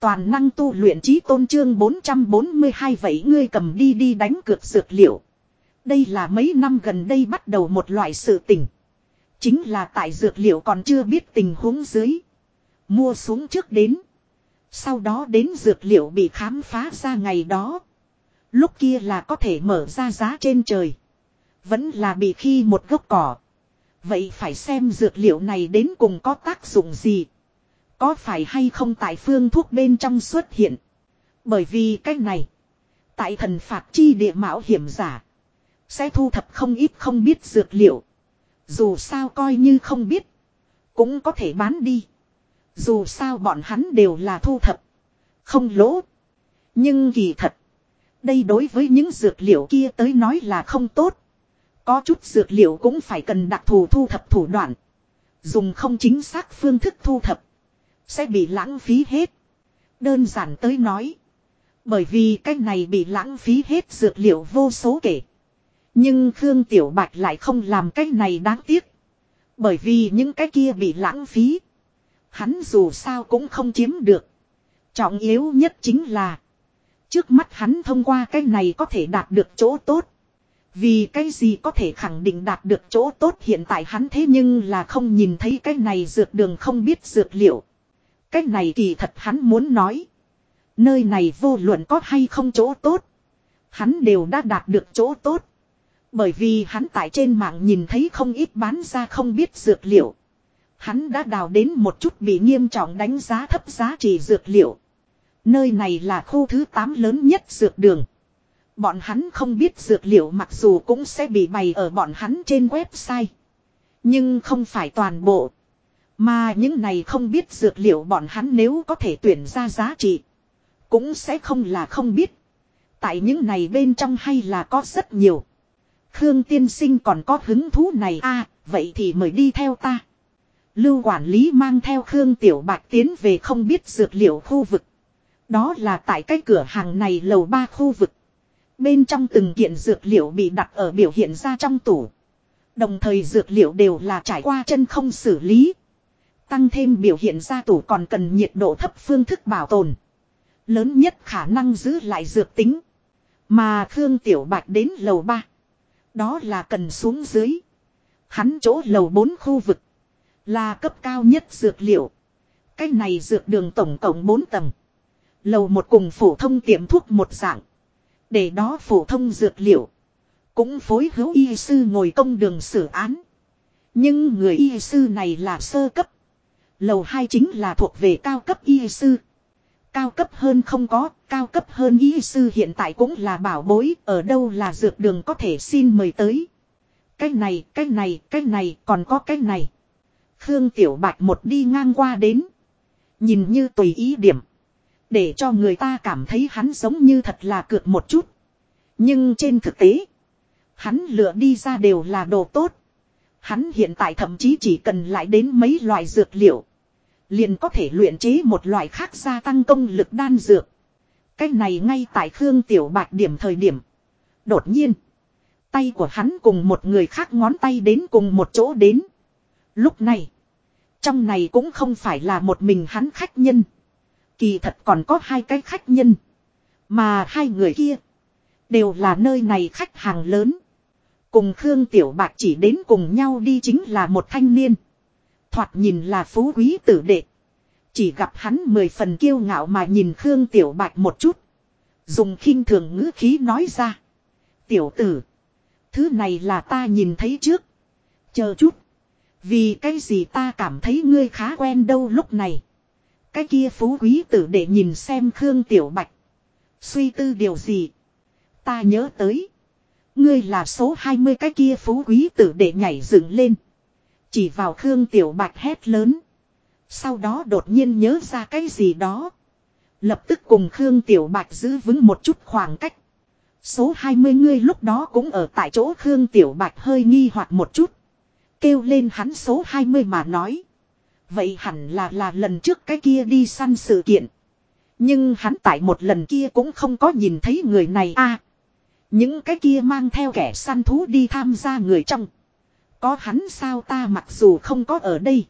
Toàn năng tu luyện trí tôn trương 442 vậy ngươi cầm đi đi đánh cược dược liệu. Đây là mấy năm gần đây bắt đầu một loại sự tình. Chính là tại dược liệu còn chưa biết tình huống dưới. Mua xuống trước đến. Sau đó đến dược liệu bị khám phá ra ngày đó. Lúc kia là có thể mở ra giá trên trời. Vẫn là bị khi một gốc cỏ. Vậy phải xem dược liệu này đến cùng có tác dụng gì. Có phải hay không tại phương thuốc bên trong xuất hiện. Bởi vì cách này. Tại thần phạt chi địa mạo hiểm giả. Sẽ thu thập không ít không biết dược liệu. Dù sao coi như không biết. Cũng có thể bán đi. Dù sao bọn hắn đều là thu thập. Không lỗ. Nhưng kỳ thật. Đây đối với những dược liệu kia tới nói là không tốt. Có chút dược liệu cũng phải cần đặc thù thu thập thủ đoạn. Dùng không chính xác phương thức thu thập. Sẽ bị lãng phí hết. Đơn giản tới nói. Bởi vì cái này bị lãng phí hết dược liệu vô số kể. Nhưng Khương Tiểu Bạch lại không làm cái này đáng tiếc. Bởi vì những cái kia bị lãng phí. Hắn dù sao cũng không chiếm được. Trọng yếu nhất chính là. Trước mắt hắn thông qua cái này có thể đạt được chỗ tốt. Vì cái gì có thể khẳng định đạt được chỗ tốt hiện tại hắn thế nhưng là không nhìn thấy cái này dược đường không biết dược liệu. Cái này kỳ thật hắn muốn nói. Nơi này vô luận có hay không chỗ tốt. Hắn đều đã đạt được chỗ tốt. Bởi vì hắn tại trên mạng nhìn thấy không ít bán ra không biết dược liệu. Hắn đã đào đến một chút bị nghiêm trọng đánh giá thấp giá trị dược liệu. Nơi này là khu thứ 8 lớn nhất dược đường. Bọn hắn không biết dược liệu mặc dù cũng sẽ bị bày ở bọn hắn trên website. Nhưng không phải toàn bộ. Mà những này không biết dược liệu bọn hắn nếu có thể tuyển ra giá trị. Cũng sẽ không là không biết. Tại những này bên trong hay là có rất nhiều. Khương tiên sinh còn có hứng thú này a vậy thì mời đi theo ta. Lưu quản lý mang theo Khương Tiểu Bạch tiến về không biết dược liệu khu vực. Đó là tại cái cửa hàng này lầu ba khu vực. Bên trong từng kiện dược liệu bị đặt ở biểu hiện ra trong tủ. Đồng thời dược liệu đều là trải qua chân không xử lý. Tăng thêm biểu hiện ra tủ còn cần nhiệt độ thấp phương thức bảo tồn. Lớn nhất khả năng giữ lại dược tính. Mà Khương Tiểu Bạch đến lầu 3. Đó là cần xuống dưới. Hắn chỗ lầu 4 khu vực. Là cấp cao nhất dược liệu. Cái này dược đường tổng cộng 4 tầng. Lầu một cùng phổ thông tiệm thuốc một dạng. Để đó phổ thông dược liệu. Cũng phối hữu y sư ngồi công đường xử án. Nhưng người y sư này là sơ cấp. Lầu 2 chính là thuộc về cao cấp y sư. Cao cấp hơn không có, cao cấp hơn y sư hiện tại cũng là bảo bối, ở đâu là dược đường có thể xin mời tới. Cái này, cái này, cái này, còn có cái này. Khương Tiểu Bạch một đi ngang qua đến. Nhìn như tùy ý điểm. Để cho người ta cảm thấy hắn giống như thật là cược một chút. Nhưng trên thực tế, hắn lựa đi ra đều là đồ tốt. Hắn hiện tại thậm chí chỉ cần lại đến mấy loại dược liệu. Liền có thể luyện chế một loại khác gia tăng công lực đan dược. Cái này ngay tại Khương Tiểu Bạch điểm thời điểm. Đột nhiên, tay của hắn cùng một người khác ngón tay đến cùng một chỗ đến. Lúc này, trong này cũng không phải là một mình hắn khách nhân. Kỳ thật còn có hai cái khách nhân. Mà hai người kia, đều là nơi này khách hàng lớn. Cùng Khương Tiểu bạc chỉ đến cùng nhau đi chính là một thanh niên. Thoạt nhìn là phú quý tử đệ. Chỉ gặp hắn mười phần kiêu ngạo mà nhìn Khương Tiểu Bạch một chút. Dùng khinh thường ngữ khí nói ra. Tiểu tử. Thứ này là ta nhìn thấy trước. Chờ chút. Vì cái gì ta cảm thấy ngươi khá quen đâu lúc này. Cái kia phú quý tử để nhìn xem Khương Tiểu Bạch. Suy tư điều gì. Ta nhớ tới. Ngươi là số 20 cái kia phú quý tử để nhảy dựng lên. Chỉ vào Khương Tiểu Bạch hét lớn. Sau đó đột nhiên nhớ ra cái gì đó. Lập tức cùng Khương Tiểu Bạch giữ vững một chút khoảng cách. Số 20 ngươi lúc đó cũng ở tại chỗ Khương Tiểu Bạch hơi nghi hoặc một chút. Kêu lên hắn số 20 mà nói. Vậy hẳn là là lần trước cái kia đi săn sự kiện. Nhưng hắn tại một lần kia cũng không có nhìn thấy người này a. những cái kia mang theo kẻ săn thú đi tham gia người trong. Có hắn sao ta mặc dù không có ở đây.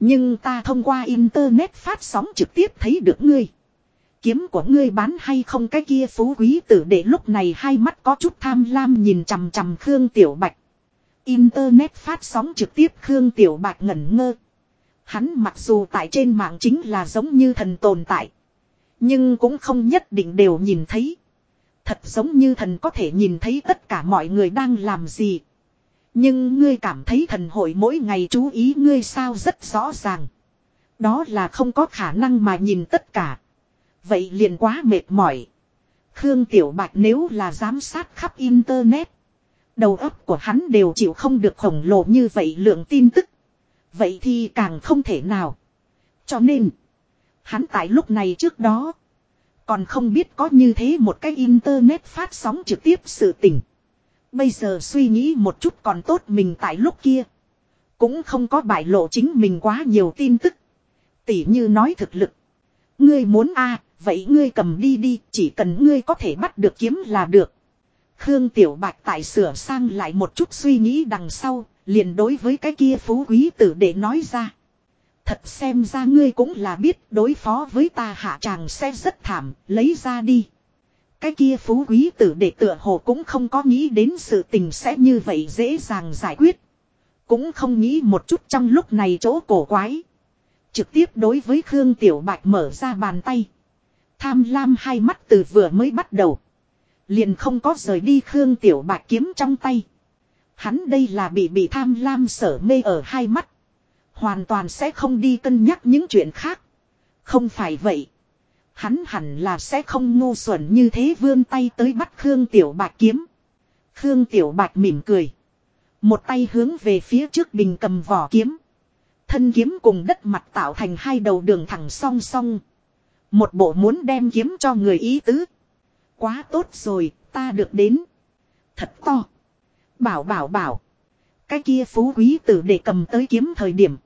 Nhưng ta thông qua internet phát sóng trực tiếp thấy được ngươi. Kiếm của ngươi bán hay không cái kia phú quý tử để lúc này hai mắt có chút tham lam nhìn chằm chằm Khương Tiểu Bạch. Internet phát sóng trực tiếp Khương Tiểu Bạch ngẩn ngơ. Hắn mặc dù tại trên mạng chính là giống như thần tồn tại. Nhưng cũng không nhất định đều nhìn thấy. Thật giống như thần có thể nhìn thấy tất cả mọi người đang làm gì. Nhưng ngươi cảm thấy thần hội mỗi ngày chú ý ngươi sao rất rõ ràng. Đó là không có khả năng mà nhìn tất cả. Vậy liền quá mệt mỏi. Khương Tiểu Bạch nếu là giám sát khắp Internet. Đầu óc của hắn đều chịu không được khổng lồ như vậy lượng tin tức. Vậy thì càng không thể nào. Cho nên. Hắn tại lúc này trước đó. Còn không biết có như thế một cái internet phát sóng trực tiếp sự tình. Bây giờ suy nghĩ một chút còn tốt mình tại lúc kia. Cũng không có bại lộ chính mình quá nhiều tin tức. Tỉ như nói thực lực. Ngươi muốn a vậy ngươi cầm đi đi, chỉ cần ngươi có thể bắt được kiếm là được. Khương Tiểu Bạch tại sửa sang lại một chút suy nghĩ đằng sau, liền đối với cái kia phú quý tử để nói ra. Thật xem ra ngươi cũng là biết đối phó với ta hạ chàng sẽ rất thảm, lấy ra đi. Cái kia phú quý tử để tựa hồ cũng không có nghĩ đến sự tình sẽ như vậy dễ dàng giải quyết. Cũng không nghĩ một chút trong lúc này chỗ cổ quái. Trực tiếp đối với Khương Tiểu Bạch mở ra bàn tay. Tham lam hai mắt từ vừa mới bắt đầu. Liền không có rời đi Khương Tiểu Bạch kiếm trong tay. Hắn đây là bị bị tham lam sở mê ở hai mắt. Hoàn toàn sẽ không đi cân nhắc những chuyện khác. Không phải vậy. Hắn hẳn là sẽ không ngu xuẩn như thế vươn tay tới bắt Khương Tiểu Bạch kiếm. Khương Tiểu Bạch mỉm cười. Một tay hướng về phía trước bình cầm vỏ kiếm. Thân kiếm cùng đất mặt tạo thành hai đầu đường thẳng song song. Một bộ muốn đem kiếm cho người ý tứ. Quá tốt rồi, ta được đến. Thật to. Bảo bảo bảo. Cái kia phú quý tử để cầm tới kiếm thời điểm.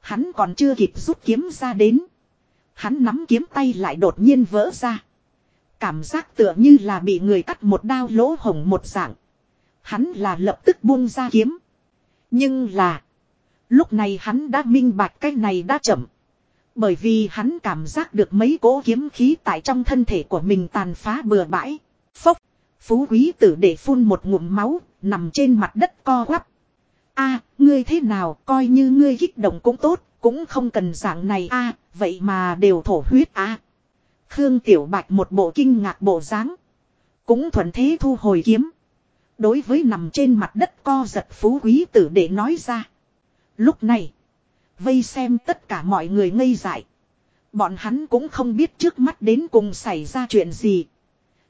Hắn còn chưa kịp rút kiếm ra đến. Hắn nắm kiếm tay lại đột nhiên vỡ ra. Cảm giác tựa như là bị người cắt một đao lỗ hồng một dạng. Hắn là lập tức buông ra kiếm. Nhưng là. Lúc này hắn đã minh bạch cái này đã chậm. Bởi vì hắn cảm giác được mấy cỗ kiếm khí tại trong thân thể của mình tàn phá bừa bãi. Phốc. Phú quý tử để phun một ngụm máu, nằm trên mặt đất co quắp. a ngươi thế nào, coi như ngươi kích động cũng tốt, cũng không cần dạng này a vậy mà đều thổ huyết a Khương Tiểu Bạch một bộ kinh ngạc bộ dáng Cũng thuận thế thu hồi kiếm. Đối với nằm trên mặt đất co giật phú quý tử để nói ra. Lúc này, vây xem tất cả mọi người ngây dại. Bọn hắn cũng không biết trước mắt đến cùng xảy ra chuyện gì.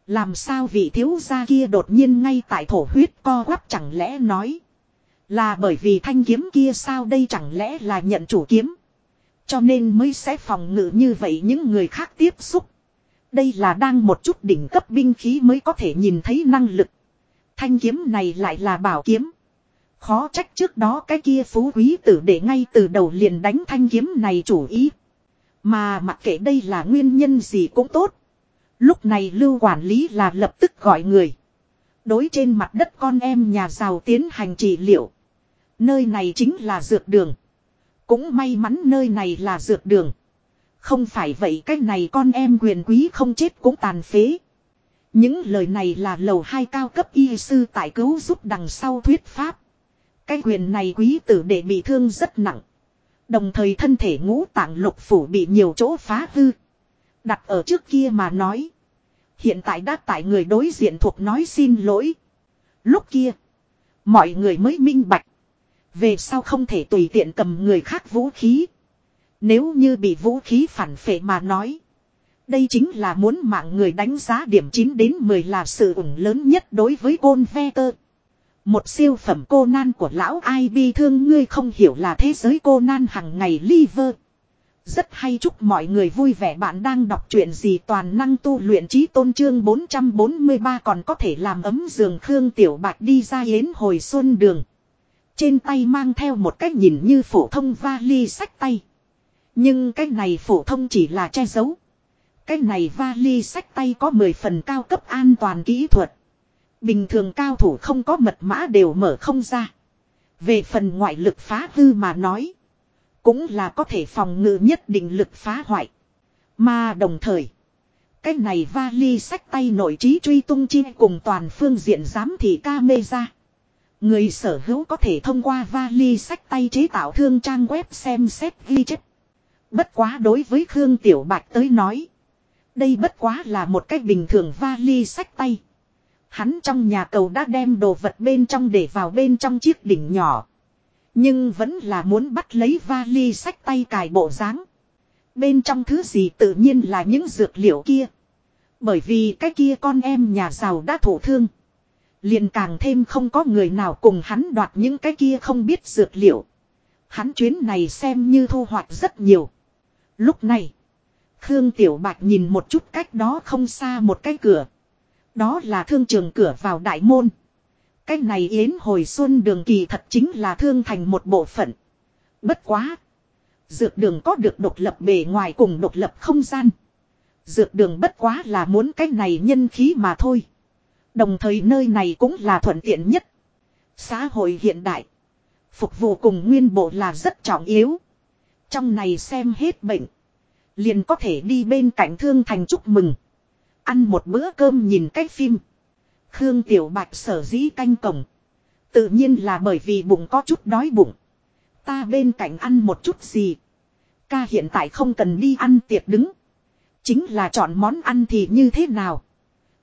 Làm sao vị thiếu gia kia đột nhiên ngay tại thổ huyết co quắp chẳng lẽ nói. Là bởi vì thanh kiếm kia sao đây chẳng lẽ là nhận chủ kiếm. Cho nên mới sẽ phòng ngự như vậy những người khác tiếp xúc. Đây là đang một chút đỉnh cấp binh khí mới có thể nhìn thấy năng lực. Thanh kiếm này lại là bảo kiếm. Khó trách trước đó cái kia phú quý tử để ngay từ đầu liền đánh thanh kiếm này chủ ý. Mà mặc kệ đây là nguyên nhân gì cũng tốt. Lúc này lưu quản lý là lập tức gọi người. Đối trên mặt đất con em nhà giàu tiến hành trị liệu. Nơi này chính là dược đường. Cũng may mắn nơi này là dược đường. Không phải vậy cái này con em quyền quý không chết cũng tàn phế. Những lời này là lầu hai cao cấp y sư tại cứu giúp đằng sau thuyết pháp. Cái quyền này quý tử để bị thương rất nặng. Đồng thời thân thể ngũ tạng lục phủ bị nhiều chỗ phá hư. Đặt ở trước kia mà nói. Hiện tại đã tại người đối diện thuộc nói xin lỗi. Lúc kia. Mọi người mới minh bạch. Về sau không thể tùy tiện cầm người khác vũ khí. Nếu như bị vũ khí phản phệ mà nói. Đây chính là muốn mạng người đánh giá điểm 9 đến 10 là sự ủng lớn nhất đối với côn ve tơ. Một siêu phẩm cô nan của lão ai bi thương ngươi không hiểu là thế giới cô nan hằng ngày liver. Rất hay chúc mọi người vui vẻ bạn đang đọc truyện gì toàn năng tu luyện trí tôn trương 443 còn có thể làm ấm giường Khương Tiểu Bạch đi ra yến hồi xuân đường. Trên tay mang theo một cách nhìn như phổ thông vali sách tay. Nhưng cái này phổ thông chỉ là che giấu. Cái này vali sách tay có 10 phần cao cấp an toàn kỹ thuật. Bình thường cao thủ không có mật mã đều mở không ra. Về phần ngoại lực phá hư mà nói. Cũng là có thể phòng ngự nhất định lực phá hoại. Mà đồng thời. Cái này vali sách tay nội trí truy tung chi cùng toàn phương diện giám thị ca mê ra. Người sở hữu có thể thông qua vali sách tay chế tạo thương trang web xem xét ghi chép. Bất quá đối với Khương Tiểu Bạch tới nói. Đây bất quá là một cách bình thường vali sách tay. Hắn trong nhà cầu đã đem đồ vật bên trong để vào bên trong chiếc đỉnh nhỏ. Nhưng vẫn là muốn bắt lấy vali sách tay cài bộ dáng. Bên trong thứ gì tự nhiên là những dược liệu kia. Bởi vì cái kia con em nhà giàu đã thổ thương liền càng thêm không có người nào cùng hắn đoạt những cái kia không biết dược liệu. Hắn chuyến này xem như thu hoạch rất nhiều. Lúc này, Khương Tiểu Bạch nhìn một chút cách đó không xa một cái cửa. Đó là thương trường cửa vào đại môn. Cái này yến hồi xuân đường kỳ thật chính là thương thành một bộ phận. Bất quá. Dược đường có được độc lập bề ngoài cùng độc lập không gian. Dược đường bất quá là muốn cái này nhân khí mà thôi. Đồng thời nơi này cũng là thuận tiện nhất. Xã hội hiện đại. Phục vụ cùng nguyên bộ là rất trọng yếu. Trong này xem hết bệnh. Liền có thể đi bên cạnh thương thành chúc mừng. Ăn một bữa cơm nhìn cái phim. Khương Tiểu Bạch sở dĩ canh cổng. Tự nhiên là bởi vì bụng có chút đói bụng. Ta bên cạnh ăn một chút gì. Ca hiện tại không cần đi ăn tiệc đứng. Chính là chọn món ăn thì như thế nào.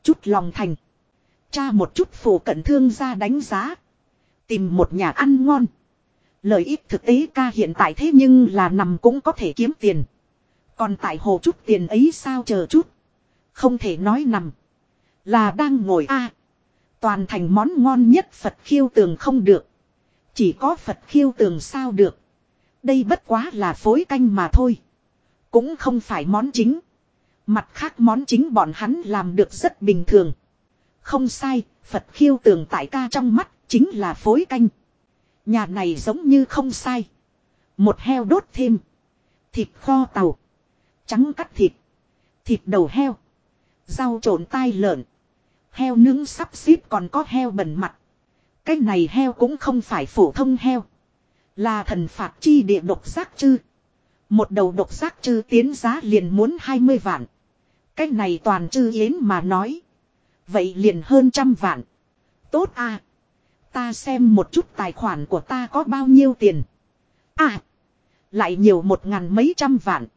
Chút lòng thành. Cha một chút phủ cận thương ra đánh giá. Tìm một nhà ăn ngon. Lợi ích thực tế ca hiện tại thế nhưng là nằm cũng có thể kiếm tiền. Còn tại hồ chút tiền ấy sao chờ chút. Không thể nói nằm. Là đang ngồi a Toàn thành món ngon nhất Phật khiêu tường không được. Chỉ có Phật khiêu tường sao được. Đây bất quá là phối canh mà thôi. Cũng không phải món chính. Mặt khác món chính bọn hắn làm được rất bình thường. Không sai, Phật khiêu tường tại ca trong mắt chính là phối canh. Nhà này giống như không sai. Một heo đốt thêm. Thịt kho tàu. Trắng cắt thịt. Thịt đầu heo. Rau trộn tai lợn. Heo nướng sắp xếp còn có heo bẩn mặt. Cái này heo cũng không phải phổ thông heo. Là thần phạt chi địa độc giác chư. Một đầu độc giác chư tiến giá liền muốn 20 vạn. Cái này toàn chư yến mà nói. Vậy liền hơn trăm vạn. Tốt à. Ta xem một chút tài khoản của ta có bao nhiêu tiền. À. Lại nhiều một ngàn mấy trăm vạn.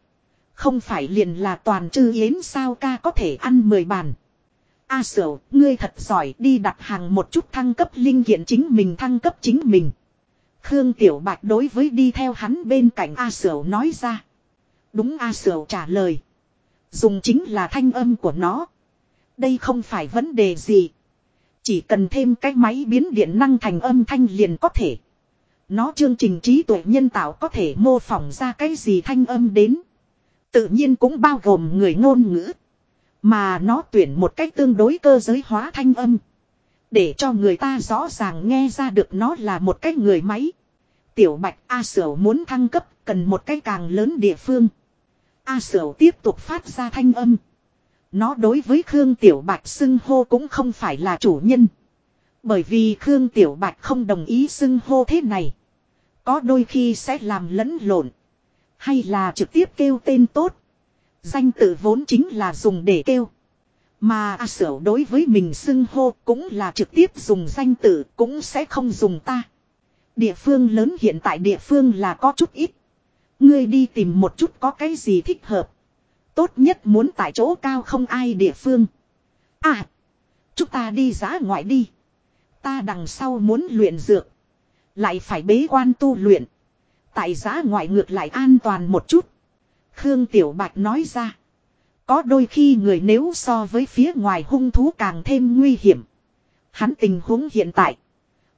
Không phải liền là toàn chư yến sao ca có thể ăn mười bàn. A à, ngươi thật giỏi đi đặt hàng một chút thăng cấp linh kiện chính mình thăng cấp chính mình. Khương Tiểu Bạch đối với đi theo hắn bên cạnh A Sửu nói ra. Đúng A Sửu trả lời. Dùng chính là thanh âm của nó. Đây không phải vấn đề gì. Chỉ cần thêm cái máy biến điện năng thành âm thanh liền có thể. Nó chương trình trí tuệ nhân tạo có thể mô phỏng ra cái gì thanh âm đến. Tự nhiên cũng bao gồm người ngôn ngữ. Mà nó tuyển một cách tương đối cơ giới hóa thanh âm. Để cho người ta rõ ràng nghe ra được nó là một cái người máy. Tiểu Bạch A Sở muốn thăng cấp cần một cái càng lớn địa phương. A Sở tiếp tục phát ra thanh âm. Nó đối với Khương Tiểu Bạch xưng hô cũng không phải là chủ nhân. Bởi vì Khương Tiểu Bạch không đồng ý xưng hô thế này. Có đôi khi sẽ làm lẫn lộn. Hay là trực tiếp kêu tên tốt. Danh tự vốn chính là dùng để kêu. Mà A Sở đối với mình xưng hô cũng là trực tiếp dùng danh tự cũng sẽ không dùng ta. Địa phương lớn hiện tại địa phương là có chút ít. Ngươi đi tìm một chút có cái gì thích hợp. Tốt nhất muốn tại chỗ cao không ai địa phương. À. Chúng ta đi giá ngoại đi. Ta đằng sau muốn luyện dược. Lại phải bế quan tu luyện. Tại giá ngoại ngược lại an toàn một chút. Khương Tiểu Bạch nói ra. Có đôi khi người nếu so với phía ngoài hung thú càng thêm nguy hiểm. Hắn tình huống hiện tại.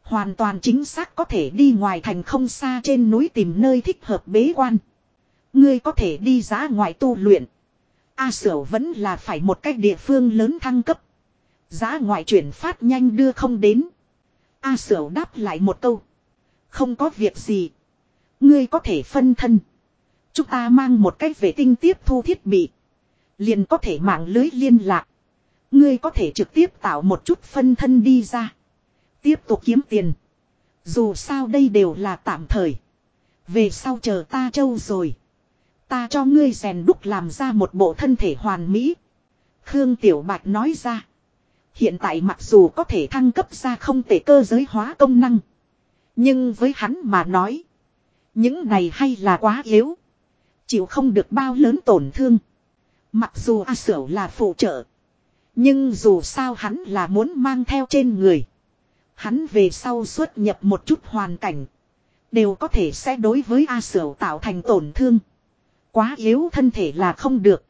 Hoàn toàn chính xác có thể đi ngoài thành không xa trên núi tìm nơi thích hợp bế quan. Ngươi có thể đi giá ngoại tu luyện. A Sửu vẫn là phải một cách địa phương lớn thăng cấp. Giá ngoại chuyển phát nhanh đưa không đến. A Sửu đáp lại một câu. Không có việc gì. Ngươi có thể phân thân. Chúng ta mang một cách vệ tinh tiếp thu thiết bị. Liền có thể mạng lưới liên lạc. Ngươi có thể trực tiếp tạo một chút phân thân đi ra. Tiếp tục kiếm tiền. Dù sao đây đều là tạm thời. Về sau chờ ta châu rồi. Ta cho ngươi rèn đúc làm ra một bộ thân thể hoàn mỹ. Khương Tiểu Bạch nói ra. Hiện tại mặc dù có thể thăng cấp ra không thể cơ giới hóa công năng. Nhưng với hắn mà nói. Những này hay là quá yếu. Chịu không được bao lớn tổn thương. Mặc dù A Sửu là phụ trợ. Nhưng dù sao hắn là muốn mang theo trên người. Hắn về sau xuất nhập một chút hoàn cảnh. Đều có thể sẽ đối với A Sửu tạo thành tổn thương. Quá yếu thân thể là không được.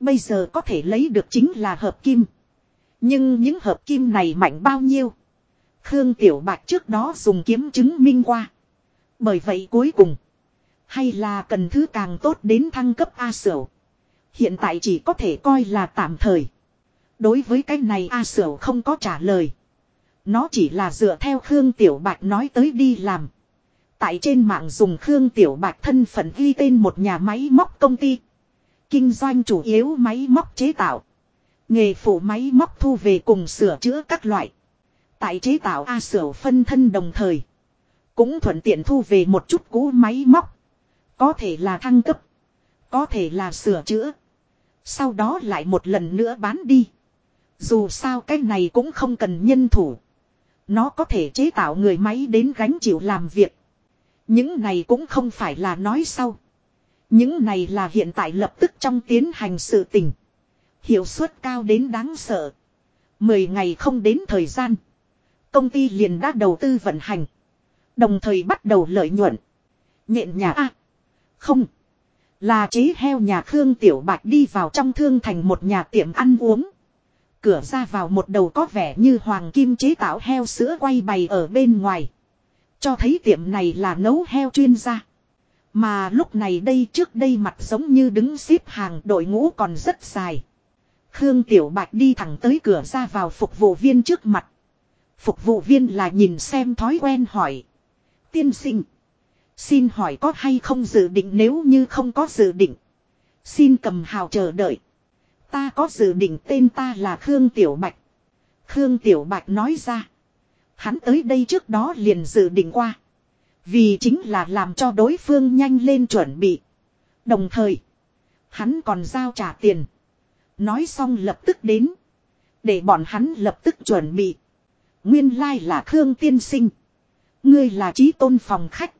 Bây giờ có thể lấy được chính là hợp kim. Nhưng những hợp kim này mạnh bao nhiêu. Khương Tiểu Bạch trước đó dùng kiếm chứng minh qua. Bởi vậy cuối cùng. Hay là cần thứ càng tốt đến thăng cấp A Sửu. Hiện tại chỉ có thể coi là tạm thời. Đối với cái này A Sửu không có trả lời. Nó chỉ là dựa theo Khương Tiểu Bạch nói tới đi làm. Tại trên mạng dùng Khương Tiểu Bạch thân phận ghi tên một nhà máy móc công ty. Kinh doanh chủ yếu máy móc chế tạo. Nghề phụ máy móc thu về cùng sửa chữa các loại. Tại chế tạo A sửa phân thân đồng thời. Cũng thuận tiện thu về một chút cũ máy móc. Có thể là thăng cấp. Có thể là sửa chữa. Sau đó lại một lần nữa bán đi. Dù sao cái này cũng không cần nhân thủ. Nó có thể chế tạo người máy đến gánh chịu làm việc. Những này cũng không phải là nói sau. Những này là hiện tại lập tức trong tiến hành sự tình. Hiệu suất cao đến đáng sợ. Mười ngày không đến thời gian. Công ty liền đã đầu tư vận hành. Đồng thời bắt đầu lợi nhuận. Nhện nhà A. Không. Là chế heo nhà Khương Tiểu Bạch đi vào trong thương thành một nhà tiệm ăn uống. Cửa ra vào một đầu có vẻ như hoàng kim chế tạo heo sữa quay bày ở bên ngoài. Cho thấy tiệm này là nấu heo chuyên gia. Mà lúc này đây trước đây mặt giống như đứng xếp hàng đội ngũ còn rất dài. Khương Tiểu Bạch đi thẳng tới cửa ra vào phục vụ viên trước mặt. Phục vụ viên là nhìn xem thói quen hỏi. Tiên sinh. Xin hỏi có hay không dự định nếu như không có dự định. Xin cầm hào chờ đợi. Ta có dự định tên ta là Khương Tiểu Bạch. Khương Tiểu Bạch nói ra. Hắn tới đây trước đó liền dự định qua. Vì chính là làm cho đối phương nhanh lên chuẩn bị. Đồng thời. Hắn còn giao trả tiền. Nói xong lập tức đến. Để bọn hắn lập tức chuẩn bị. Nguyên lai là Khương Tiên Sinh. Ngươi là trí tôn phòng khách.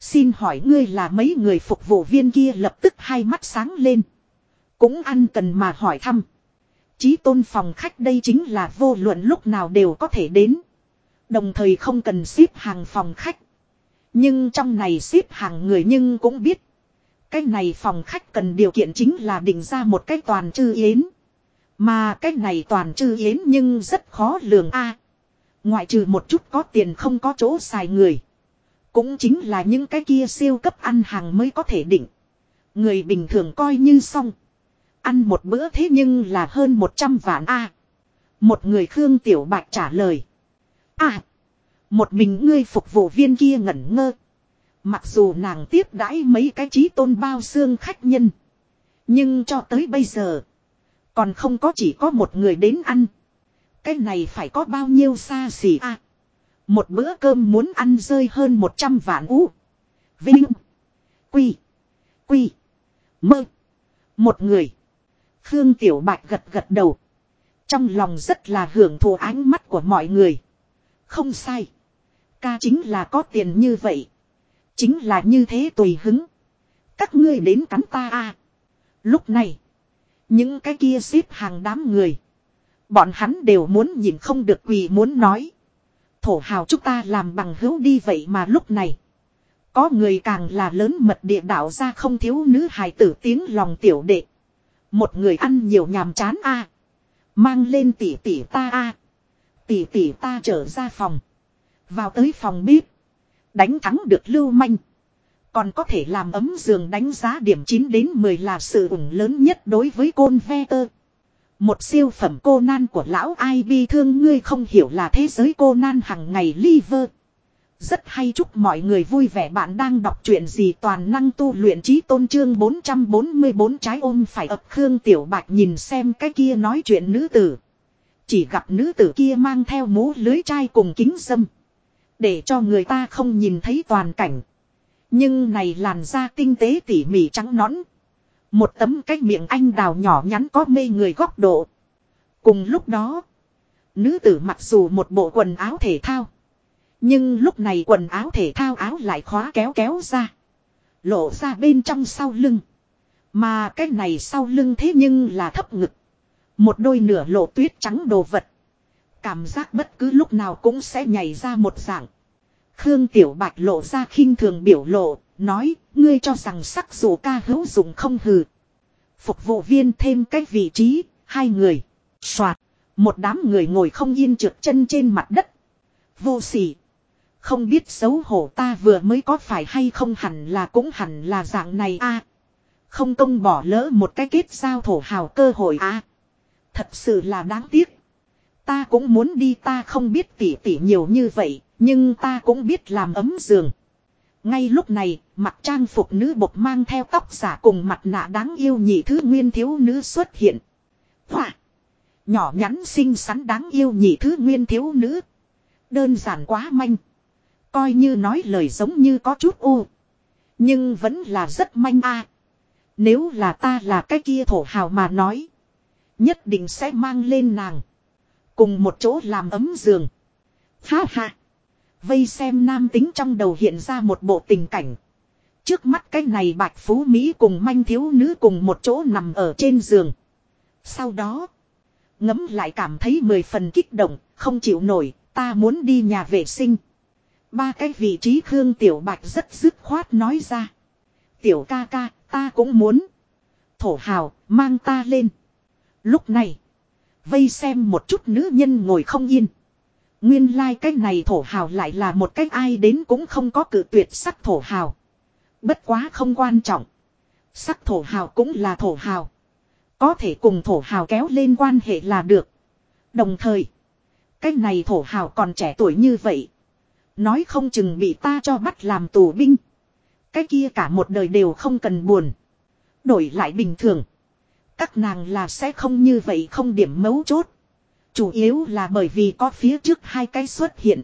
Xin hỏi ngươi là mấy người phục vụ viên kia lập tức hai mắt sáng lên. Cũng ăn cần mà hỏi thăm. Chí tôn phòng khách đây chính là vô luận lúc nào đều có thể đến. Đồng thời không cần xếp hàng phòng khách. Nhưng trong này xếp hàng người nhưng cũng biết. Cái này phòng khách cần điều kiện chính là định ra một cái toàn chư yến. Mà cái này toàn chư yến nhưng rất khó lường a. ngoại trừ một chút có tiền không có chỗ xài người. Cũng chính là những cái kia siêu cấp ăn hàng mới có thể định. Người bình thường coi như xong. Ăn một bữa thế nhưng là hơn 100 vạn a. một người Khương Tiểu Bạch trả lời. À. Một mình ngươi phục vụ viên kia ngẩn ngơ. Mặc dù nàng tiếp đãi mấy cái trí tôn bao xương khách nhân. Nhưng cho tới bây giờ. Còn không có chỉ có một người đến ăn. Cái này phải có bao nhiêu xa xỉ à? Một bữa cơm muốn ăn rơi hơn 100 vạn ú. Vinh. Quy. Quy. Mơ. Một người. Khương Tiểu Bạch gật gật đầu. Trong lòng rất là hưởng thụ ánh mắt của mọi người. Không sai. Ca chính là có tiền như vậy. Chính là như thế tùy hứng. Các ngươi đến cắn ta a. Lúc này. Những cái kia xếp hàng đám người. Bọn hắn đều muốn nhìn không được quỳ muốn nói. Thổ hào chúng ta làm bằng hữu đi vậy mà lúc này. Có người càng là lớn mật địa đạo ra không thiếu nữ hài tử tiếng lòng tiểu đệ. Một người ăn nhiều nhàm chán a Mang lên tỉ tỉ ta a tỷ tỷ ta trở ra phòng. Vào tới phòng bếp. Đánh thắng được lưu manh. Còn có thể làm ấm giường đánh giá điểm 9 đến 10 là sự ủng lớn nhất đối với côn ve tơ. Một siêu phẩm cô nan của lão ai bi thương ngươi không hiểu là thế giới cô nan hằng ngày liver. Rất hay chúc mọi người vui vẻ bạn đang đọc truyện gì toàn năng tu luyện trí tôn trương 444 trái ôm phải ập Khương Tiểu Bạch nhìn xem cái kia nói chuyện nữ tử. Chỉ gặp nữ tử kia mang theo mũ lưới chai cùng kính dâm. Để cho người ta không nhìn thấy toàn cảnh. Nhưng này làn da tinh tế tỉ mỉ trắng nõn. Một tấm cái miệng anh đào nhỏ nhắn có mê người góc độ. Cùng lúc đó. Nữ tử mặc dù một bộ quần áo thể thao. Nhưng lúc này quần áo thể thao áo lại khóa kéo kéo ra. Lộ ra bên trong sau lưng. Mà cái này sau lưng thế nhưng là thấp ngực. Một đôi nửa lộ tuyết trắng đồ vật. Cảm giác bất cứ lúc nào cũng sẽ nhảy ra một dạng. Khương Tiểu Bạch lộ ra khinh thường biểu lộ, nói, ngươi cho rằng sắc dù ca hữu dụng không hừ. Phục vụ viên thêm cái vị trí, hai người. Xoạt, một đám người ngồi không yên trượt chân trên mặt đất. Vô sỉ. Không biết xấu hổ ta vừa mới có phải hay không hẳn là cũng hẳn là dạng này a Không công bỏ lỡ một cái kết giao thổ hào cơ hội a Thật sự là đáng tiếc. Ta cũng muốn đi ta không biết tỉ tỉ nhiều như vậy, nhưng ta cũng biết làm ấm giường. Ngay lúc này, mặt trang phục nữ bột mang theo tóc giả cùng mặt nạ đáng yêu nhị thứ nguyên thiếu nữ xuất hiện. Hỏa! Nhỏ nhắn xinh xắn đáng yêu nhị thứ nguyên thiếu nữ. Đơn giản quá manh. Coi như nói lời giống như có chút u. Nhưng vẫn là rất manh a. Nếu là ta là cái kia thổ hào mà nói. Nhất định sẽ mang lên nàng. Cùng một chỗ làm ấm giường. Ha ha. Vây xem nam tính trong đầu hiện ra một bộ tình cảnh. Trước mắt cái này bạch phú Mỹ cùng manh thiếu nữ cùng một chỗ nằm ở trên giường. Sau đó. Ngấm lại cảm thấy mười phần kích động, không chịu nổi, ta muốn đi nhà vệ sinh. Ba cái vị trí Khương Tiểu Bạch rất dứt khoát nói ra. Tiểu ca ca, ta cũng muốn. Thổ hào, mang ta lên. Lúc này, vây xem một chút nữ nhân ngồi không yên. Nguyên lai like cái này thổ hào lại là một cách ai đến cũng không có cử tuyệt sắc thổ hào. Bất quá không quan trọng. Sắc thổ hào cũng là thổ hào. Có thể cùng thổ hào kéo lên quan hệ là được. Đồng thời, cái này thổ hào còn trẻ tuổi như vậy. Nói không chừng bị ta cho bắt làm tù binh. Cái kia cả một đời đều không cần buồn. Đổi lại bình thường. Các nàng là sẽ không như vậy không điểm mấu chốt. Chủ yếu là bởi vì có phía trước hai cái xuất hiện.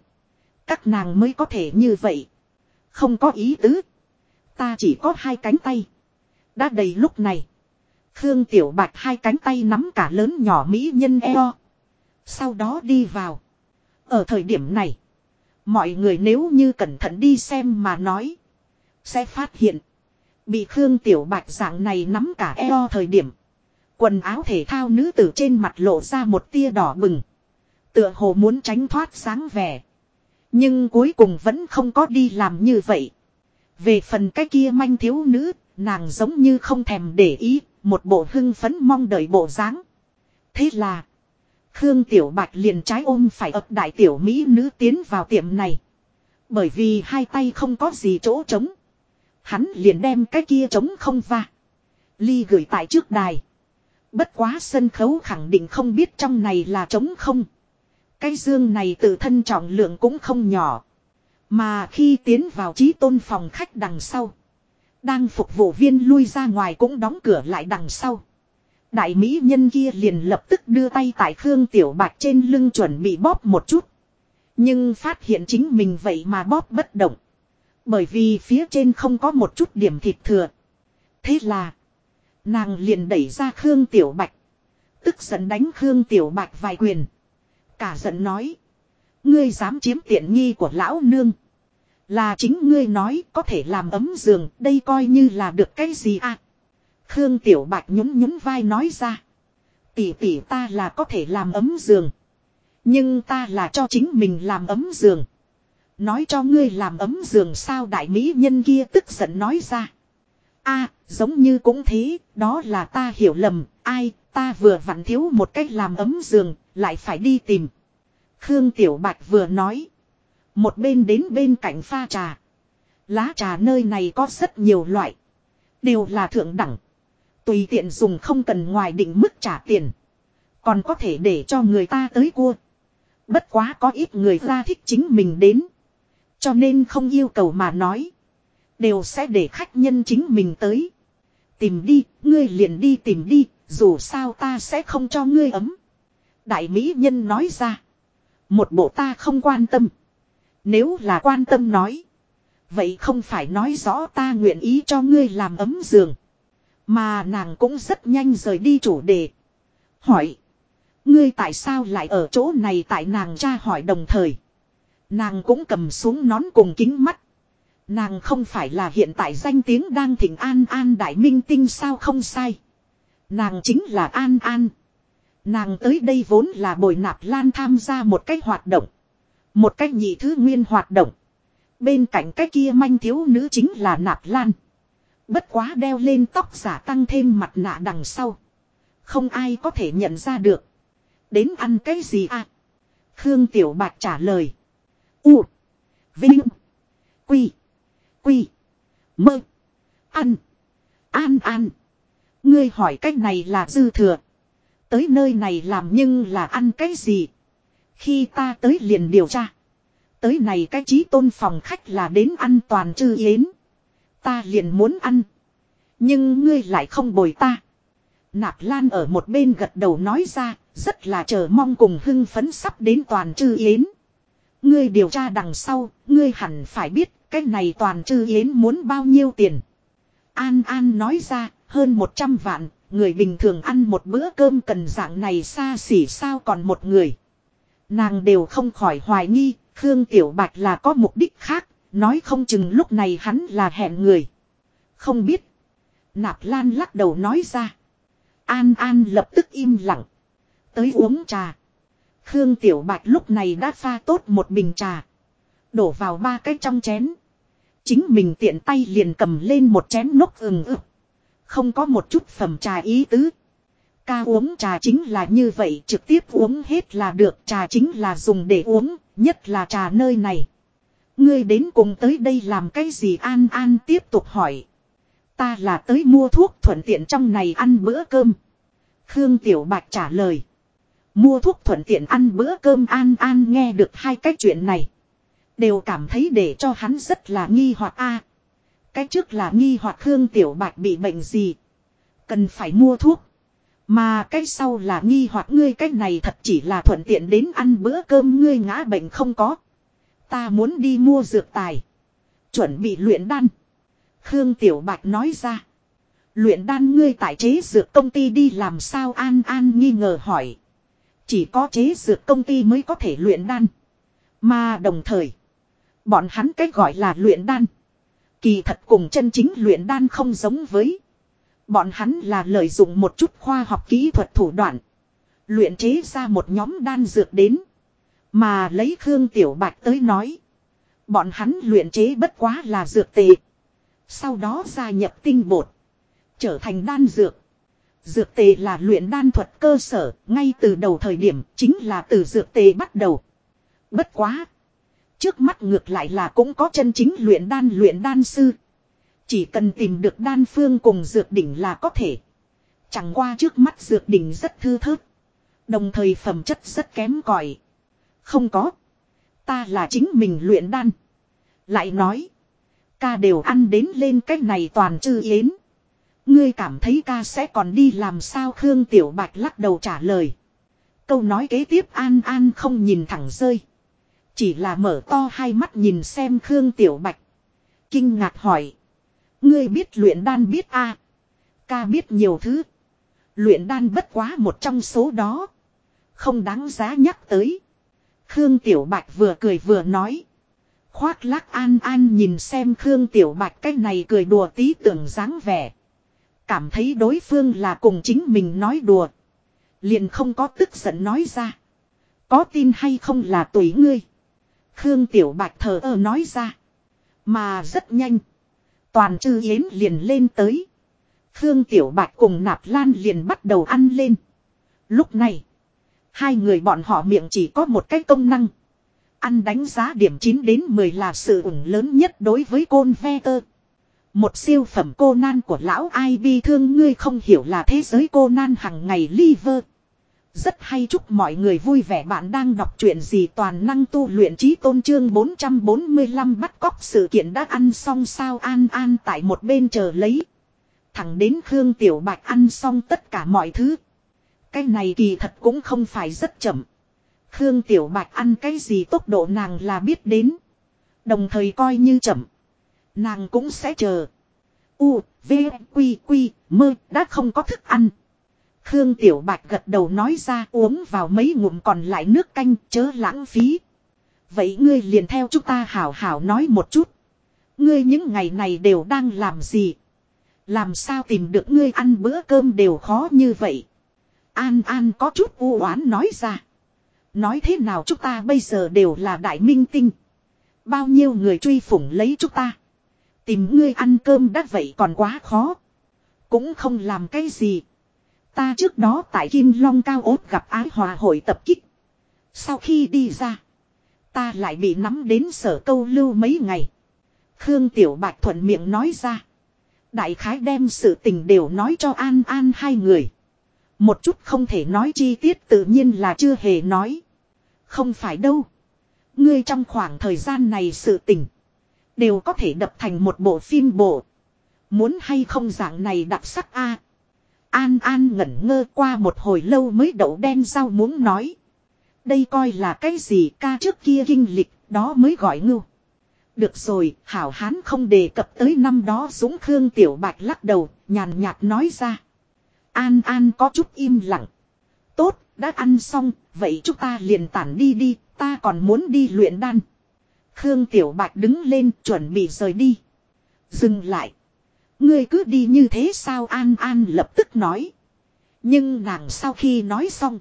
Các nàng mới có thể như vậy. Không có ý tứ. Ta chỉ có hai cánh tay. Đã đầy lúc này. Khương Tiểu Bạch hai cánh tay nắm cả lớn nhỏ mỹ nhân eo. Sau đó đi vào. Ở thời điểm này. Mọi người nếu như cẩn thận đi xem mà nói. Sẽ phát hiện. Bị Khương Tiểu Bạch dạng này nắm cả eo thời điểm. Quần áo thể thao nữ tử trên mặt lộ ra một tia đỏ bừng. Tựa hồ muốn tránh thoát sáng vẻ. Nhưng cuối cùng vẫn không có đi làm như vậy. Về phần cái kia manh thiếu nữ, nàng giống như không thèm để ý, một bộ hưng phấn mong đợi bộ dáng. Thế là, Khương Tiểu Bạch liền trái ôm phải ập đại tiểu Mỹ nữ tiến vào tiệm này. Bởi vì hai tay không có gì chỗ trống. Hắn liền đem cái kia trống không va. Ly gửi tại trước đài. Bất quá sân khấu khẳng định không biết trong này là trống không. Cái dương này tự thân trọng lượng cũng không nhỏ. Mà khi tiến vào trí tôn phòng khách đằng sau. Đang phục vụ viên lui ra ngoài cũng đóng cửa lại đằng sau. Đại mỹ nhân kia liền lập tức đưa tay tại Khương Tiểu Bạch trên lưng chuẩn bị bóp một chút. Nhưng phát hiện chính mình vậy mà bóp bất động. Bởi vì phía trên không có một chút điểm thịt thừa. Thế là. Nàng liền đẩy ra Khương Tiểu Bạch. Tức giận đánh Khương Tiểu Bạch vài quyền. Cả giận nói. Ngươi dám chiếm tiện nghi của lão nương. Là chính ngươi nói có thể làm ấm giường. Đây coi như là được cái gì à. Khương Tiểu Bạch nhún nhún vai nói ra. Tỷ tỷ ta là có thể làm ấm giường. Nhưng ta là cho chính mình làm ấm giường. Nói cho ngươi làm ấm giường sao đại mỹ nhân kia tức giận nói ra a giống như cũng thế, đó là ta hiểu lầm, ai, ta vừa vặn thiếu một cách làm ấm giường, lại phải đi tìm. Khương Tiểu Bạch vừa nói. Một bên đến bên cạnh pha trà. Lá trà nơi này có rất nhiều loại. Đều là thượng đẳng. Tùy tiện dùng không cần ngoài định mức trả tiền. Còn có thể để cho người ta tới cua. Bất quá có ít người ra thích chính mình đến. Cho nên không yêu cầu mà nói. Đều sẽ để khách nhân chính mình tới. Tìm đi, ngươi liền đi tìm đi, dù sao ta sẽ không cho ngươi ấm. Đại Mỹ Nhân nói ra. Một bộ ta không quan tâm. Nếu là quan tâm nói. Vậy không phải nói rõ ta nguyện ý cho ngươi làm ấm giường. Mà nàng cũng rất nhanh rời đi chủ đề. Hỏi. Ngươi tại sao lại ở chỗ này tại nàng cha hỏi đồng thời. Nàng cũng cầm xuống nón cùng kính mắt. Nàng không phải là hiện tại danh tiếng đang thịnh an an đại minh tinh sao không sai. Nàng chính là an an. Nàng tới đây vốn là bồi nạp lan tham gia một cách hoạt động. Một cách nhị thứ nguyên hoạt động. Bên cạnh cái kia manh thiếu nữ chính là nạp lan. Bất quá đeo lên tóc giả tăng thêm mặt nạ đằng sau. Không ai có thể nhận ra được. Đến ăn cái gì à? Khương Tiểu Bạch trả lời. U. Vinh. Quy. Quy. Mơ. Ăn. An an. Ngươi hỏi cách này là dư thừa. Tới nơi này làm nhưng là ăn cái gì? Khi ta tới liền điều tra. Tới này cái trí tôn phòng khách là đến ăn toàn chư yến. Ta liền muốn ăn. Nhưng ngươi lại không bồi ta. Nạp Lan ở một bên gật đầu nói ra, rất là chờ mong cùng hưng phấn sắp đến toàn chư yến. Ngươi điều tra đằng sau, ngươi hẳn phải biết, cái này toàn chư yến muốn bao nhiêu tiền. An An nói ra, hơn 100 vạn, người bình thường ăn một bữa cơm cần dạng này xa xỉ sao còn một người. Nàng đều không khỏi hoài nghi, Khương Tiểu Bạch là có mục đích khác, nói không chừng lúc này hắn là hẹn người. Không biết. Nạp Lan lắc đầu nói ra. An An lập tức im lặng. Tới uống trà. Khương Tiểu Bạch lúc này đã pha tốt một bình trà. Đổ vào ba cái trong chén. Chính mình tiện tay liền cầm lên một chén nốc ừng ực. Không có một chút phẩm trà ý tứ. Ca uống trà chính là như vậy trực tiếp uống hết là được trà chính là dùng để uống, nhất là trà nơi này. Ngươi đến cùng tới đây làm cái gì An An tiếp tục hỏi. Ta là tới mua thuốc thuận tiện trong này ăn bữa cơm. Khương Tiểu Bạch trả lời. Mua thuốc thuận tiện ăn bữa cơm An An nghe được hai cái chuyện này. Đều cảm thấy để cho hắn rất là nghi hoặc a Cái trước là nghi hoặc Khương Tiểu Bạch bị bệnh gì. Cần phải mua thuốc. Mà cái sau là nghi hoặc ngươi cái này thật chỉ là thuận tiện đến ăn bữa cơm ngươi ngã bệnh không có. Ta muốn đi mua dược tài. Chuẩn bị luyện đan. Khương Tiểu Bạch nói ra. Luyện đan ngươi tại chế dược công ty đi làm sao An An nghi ngờ hỏi. Chỉ có chế dược công ty mới có thể luyện đan. Mà đồng thời. Bọn hắn cách gọi là luyện đan. Kỳ thật cùng chân chính luyện đan không giống với. Bọn hắn là lợi dụng một chút khoa học kỹ thuật thủ đoạn. Luyện chế ra một nhóm đan dược đến. Mà lấy Khương Tiểu Bạch tới nói. Bọn hắn luyện chế bất quá là dược tệ. Sau đó gia nhập tinh bột. Trở thành đan dược. Dược tề là luyện đan thuật cơ sở, ngay từ đầu thời điểm chính là từ dược tề bắt đầu. Bất quá. Trước mắt ngược lại là cũng có chân chính luyện đan luyện đan sư. Chỉ cần tìm được đan phương cùng dược đỉnh là có thể. Chẳng qua trước mắt dược đỉnh rất thư thớt. Đồng thời phẩm chất rất kém cỏi. Không có. Ta là chính mình luyện đan. Lại nói. Ca đều ăn đến lên cách này toàn chư yến. Ngươi cảm thấy ca sẽ còn đi làm sao Khương Tiểu Bạch lắc đầu trả lời. Câu nói kế tiếp An An không nhìn thẳng rơi. Chỉ là mở to hai mắt nhìn xem Khương Tiểu Bạch. Kinh ngạc hỏi. Ngươi biết luyện đan biết a Ca biết nhiều thứ. Luyện đan bất quá một trong số đó. Không đáng giá nhắc tới. Khương Tiểu Bạch vừa cười vừa nói. Khoác lác an an nhìn xem Khương Tiểu Bạch cái này cười đùa tí tưởng dáng vẻ. Cảm thấy đối phương là cùng chính mình nói đùa. Liền không có tức giận nói ra. Có tin hay không là tùy ngươi. Khương Tiểu Bạch thờ ơ nói ra. Mà rất nhanh. Toàn chư yến liền lên tới. Khương Tiểu Bạch cùng Nạp Lan liền bắt đầu ăn lên. Lúc này. Hai người bọn họ miệng chỉ có một cái công năng. Ăn đánh giá điểm 9 đến 10 là sự ủng lớn nhất đối với côn ve tơ. Một siêu phẩm cô nan của lão ai bi thương ngươi không hiểu là thế giới cô nan hằng ngày liver. Rất hay chúc mọi người vui vẻ bạn đang đọc truyện gì toàn năng tu luyện trí tôn trương 445 bắt cóc sự kiện đã ăn xong sao an an tại một bên chờ lấy. Thẳng đến Khương Tiểu Bạch ăn xong tất cả mọi thứ. Cái này kỳ thật cũng không phải rất chậm. Khương Tiểu Bạch ăn cái gì tốc độ nàng là biết đến. Đồng thời coi như chậm. Nàng cũng sẽ chờ. U, V, Quy, Quy, mơ, đã không có thức ăn. Khương Tiểu Bạch gật đầu nói ra uống vào mấy ngụm còn lại nước canh, chớ lãng phí. Vậy ngươi liền theo chúng ta hảo hảo nói một chút. Ngươi những ngày này đều đang làm gì? Làm sao tìm được ngươi ăn bữa cơm đều khó như vậy? An An có chút u oán nói ra. Nói thế nào chúng ta bây giờ đều là đại minh tinh. Bao nhiêu người truy phủng lấy chúng ta. Tìm ngươi ăn cơm đã vậy còn quá khó. Cũng không làm cái gì. Ta trước đó tại Kim Long Cao ốt gặp ái hòa hội tập kích. Sau khi đi ra. Ta lại bị nắm đến sở câu lưu mấy ngày. Khương Tiểu Bạch thuận miệng nói ra. Đại khái đem sự tình đều nói cho An An hai người. Một chút không thể nói chi tiết tự nhiên là chưa hề nói. Không phải đâu. Ngươi trong khoảng thời gian này sự tình. Đều có thể đập thành một bộ phim bộ. Muốn hay không dạng này đặc sắc a An An ngẩn ngơ qua một hồi lâu mới đậu đen rau muốn nói. Đây coi là cái gì ca trước kia kinh lịch, đó mới gọi ngưu. Được rồi, hảo hán không đề cập tới năm đó Dũng Khương Tiểu Bạch lắc đầu, nhàn nhạt nói ra. An An có chút im lặng. Tốt, đã ăn xong, vậy chúng ta liền tản đi đi, ta còn muốn đi luyện đan. Khương Tiểu Bạch đứng lên chuẩn bị rời đi. Dừng lại. Ngươi cứ đi như thế sao An An lập tức nói. Nhưng nàng sau khi nói xong.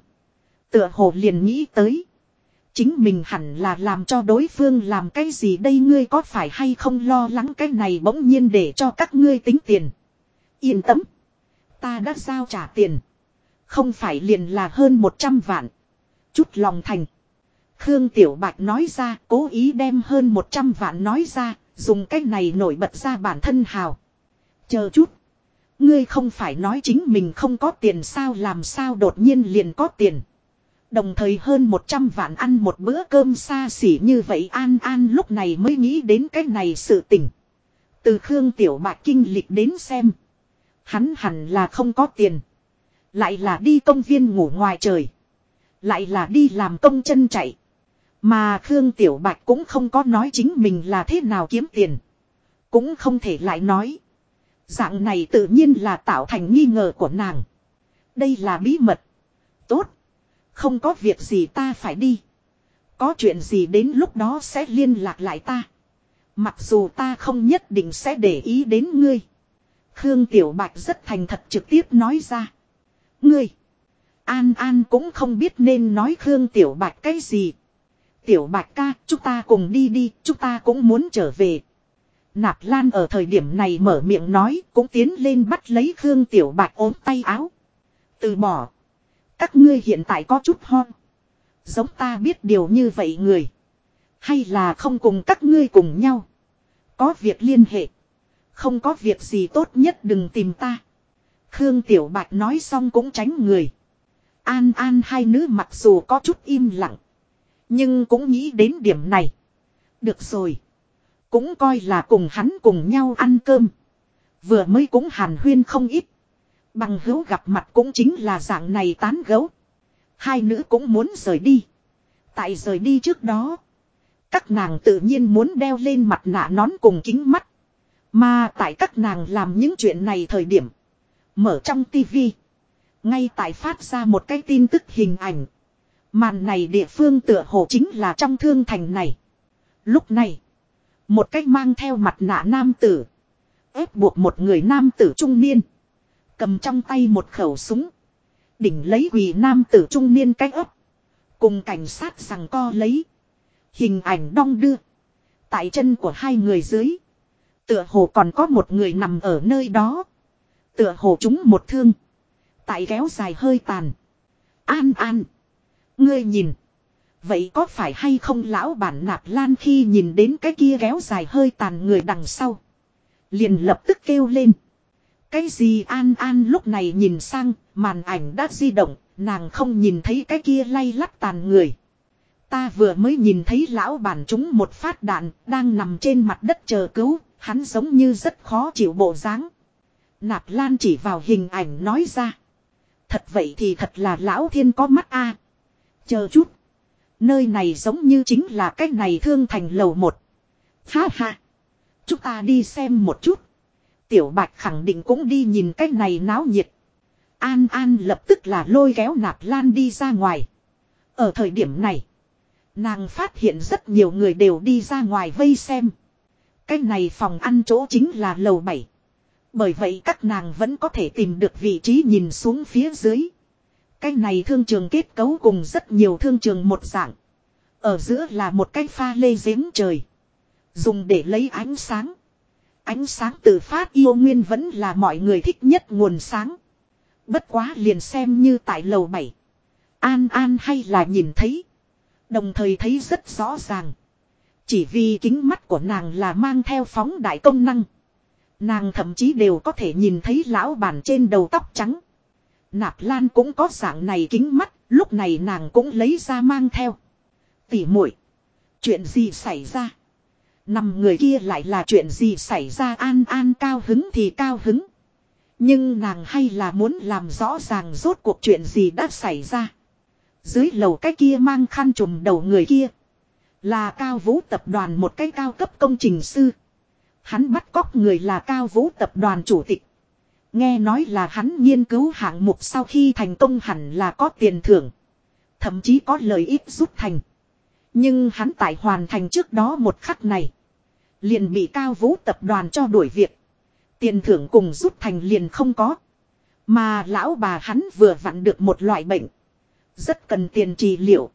Tựa hồ liền nghĩ tới. Chính mình hẳn là làm cho đối phương làm cái gì đây ngươi có phải hay không lo lắng cái này bỗng nhiên để cho các ngươi tính tiền. Yên tâm. Ta đã giao trả tiền. Không phải liền là hơn 100 vạn. Chút lòng thành. Khương Tiểu Bạch nói ra, cố ý đem hơn 100 vạn nói ra. Dùng cái này nổi bật ra bản thân hào. Chờ chút. Ngươi không phải nói chính mình không có tiền sao, làm sao đột nhiên liền có tiền. Đồng thời hơn 100 vạn ăn một bữa cơm xa xỉ như vậy, An An lúc này mới nghĩ đến cái này sự tình. Từ Khương Tiểu Bạch kinh lịch đến xem. Hắn hẳn là không có tiền. Lại là đi công viên ngủ ngoài trời. Lại là đi làm công chân chạy. Mà Khương Tiểu Bạch cũng không có nói chính mình là thế nào kiếm tiền. Cũng không thể lại nói. Dạng này tự nhiên là tạo thành nghi ngờ của nàng. Đây là bí mật. Tốt. Không có việc gì ta phải đi. Có chuyện gì đến lúc đó sẽ liên lạc lại ta. Mặc dù ta không nhất định sẽ để ý đến ngươi. Khương Tiểu Bạch rất thành thật trực tiếp nói ra. Ngươi. An An cũng không biết nên nói Khương Tiểu Bạch cái gì. Tiểu Bạch ca, chúng ta cùng đi đi, chúng ta cũng muốn trở về. Nạp Lan ở thời điểm này mở miệng nói, cũng tiến lên bắt lấy Khương Tiểu Bạch ốm tay áo. Từ bỏ. Các ngươi hiện tại có chút hon. Giống ta biết điều như vậy người. Hay là không cùng các ngươi cùng nhau. Có việc liên hệ. Không có việc gì tốt nhất đừng tìm ta. Khương Tiểu Bạch nói xong cũng tránh người. An An hai nữ mặc dù có chút im lặng. Nhưng cũng nghĩ đến điểm này. Được rồi. Cũng coi là cùng hắn cùng nhau ăn cơm. Vừa mới cũng hàn huyên không ít. Bằng hữu gặp mặt cũng chính là dạng này tán gấu. Hai nữ cũng muốn rời đi. Tại rời đi trước đó. Các nàng tự nhiên muốn đeo lên mặt nạ nón cùng kính mắt. Mà tại các nàng làm những chuyện này thời điểm. Mở trong tivi. Ngay tại phát ra một cái tin tức hình ảnh. Màn này địa phương tựa hồ chính là trong thương thành này. Lúc này. Một cách mang theo mặt nạ nam tử. ép buộc một người nam tử trung niên. Cầm trong tay một khẩu súng. Đỉnh lấy quỳ nam tử trung niên cách ấp. Cùng cảnh sát rằng co lấy. Hình ảnh đong đưa. Tại chân của hai người dưới. Tựa hồ còn có một người nằm ở nơi đó. Tựa hồ chúng một thương. Tại kéo dài hơi tàn. An an. Ngươi nhìn. Vậy có phải hay không lão bản nạp lan khi nhìn đến cái kia kéo dài hơi tàn người đằng sau. Liền lập tức kêu lên. Cái gì an an lúc này nhìn sang, màn ảnh đã di động, nàng không nhìn thấy cái kia lay lắc tàn người. Ta vừa mới nhìn thấy lão bản chúng một phát đạn, đang nằm trên mặt đất chờ cứu, hắn giống như rất khó chịu bộ dáng. Nạp lan chỉ vào hình ảnh nói ra. Thật vậy thì thật là lão thiên có mắt a Chờ chút. Nơi này giống như chính là cách này thương thành lầu một. Ha ha. Chúng ta đi xem một chút. Tiểu bạch khẳng định cũng đi nhìn cách này náo nhiệt. An An lập tức là lôi kéo nạp lan đi ra ngoài. Ở thời điểm này, nàng phát hiện rất nhiều người đều đi ra ngoài vây xem. Cái này phòng ăn chỗ chính là lầu 7. Bởi vậy các nàng vẫn có thể tìm được vị trí nhìn xuống phía dưới. Cái này thương trường kết cấu cùng rất nhiều thương trường một dạng. Ở giữa là một cái pha lê giếng trời. Dùng để lấy ánh sáng. Ánh sáng từ phát yêu nguyên vẫn là mọi người thích nhất nguồn sáng. Bất quá liền xem như tại lầu 7. An An hay là nhìn thấy. Đồng thời thấy rất rõ ràng. Chỉ vì kính mắt của nàng là mang theo phóng đại công năng. Nàng thậm chí đều có thể nhìn thấy lão bản trên đầu tóc trắng. Nạp Lan cũng có dạng này kính mắt, lúc này nàng cũng lấy ra mang theo. Tỉ muội Chuyện gì xảy ra? Nằm người kia lại là chuyện gì xảy ra an an cao hứng thì cao hứng. Nhưng nàng hay là muốn làm rõ ràng rốt cuộc chuyện gì đã xảy ra. Dưới lầu cái kia mang khăn trùm đầu người kia. Là cao vũ tập đoàn một cái cao cấp công trình sư. Hắn bắt cóc người là cao vũ tập đoàn chủ tịch. Nghe nói là hắn nghiên cứu hạng mục sau khi thành công hẳn là có tiền thưởng. Thậm chí có lợi ích giúp thành. Nhưng hắn tại hoàn thành trước đó một khắc này. Liền bị cao vũ tập đoàn cho đuổi việc. Tiền thưởng cùng giúp thành liền không có. Mà lão bà hắn vừa vặn được một loại bệnh. Rất cần tiền trị liệu.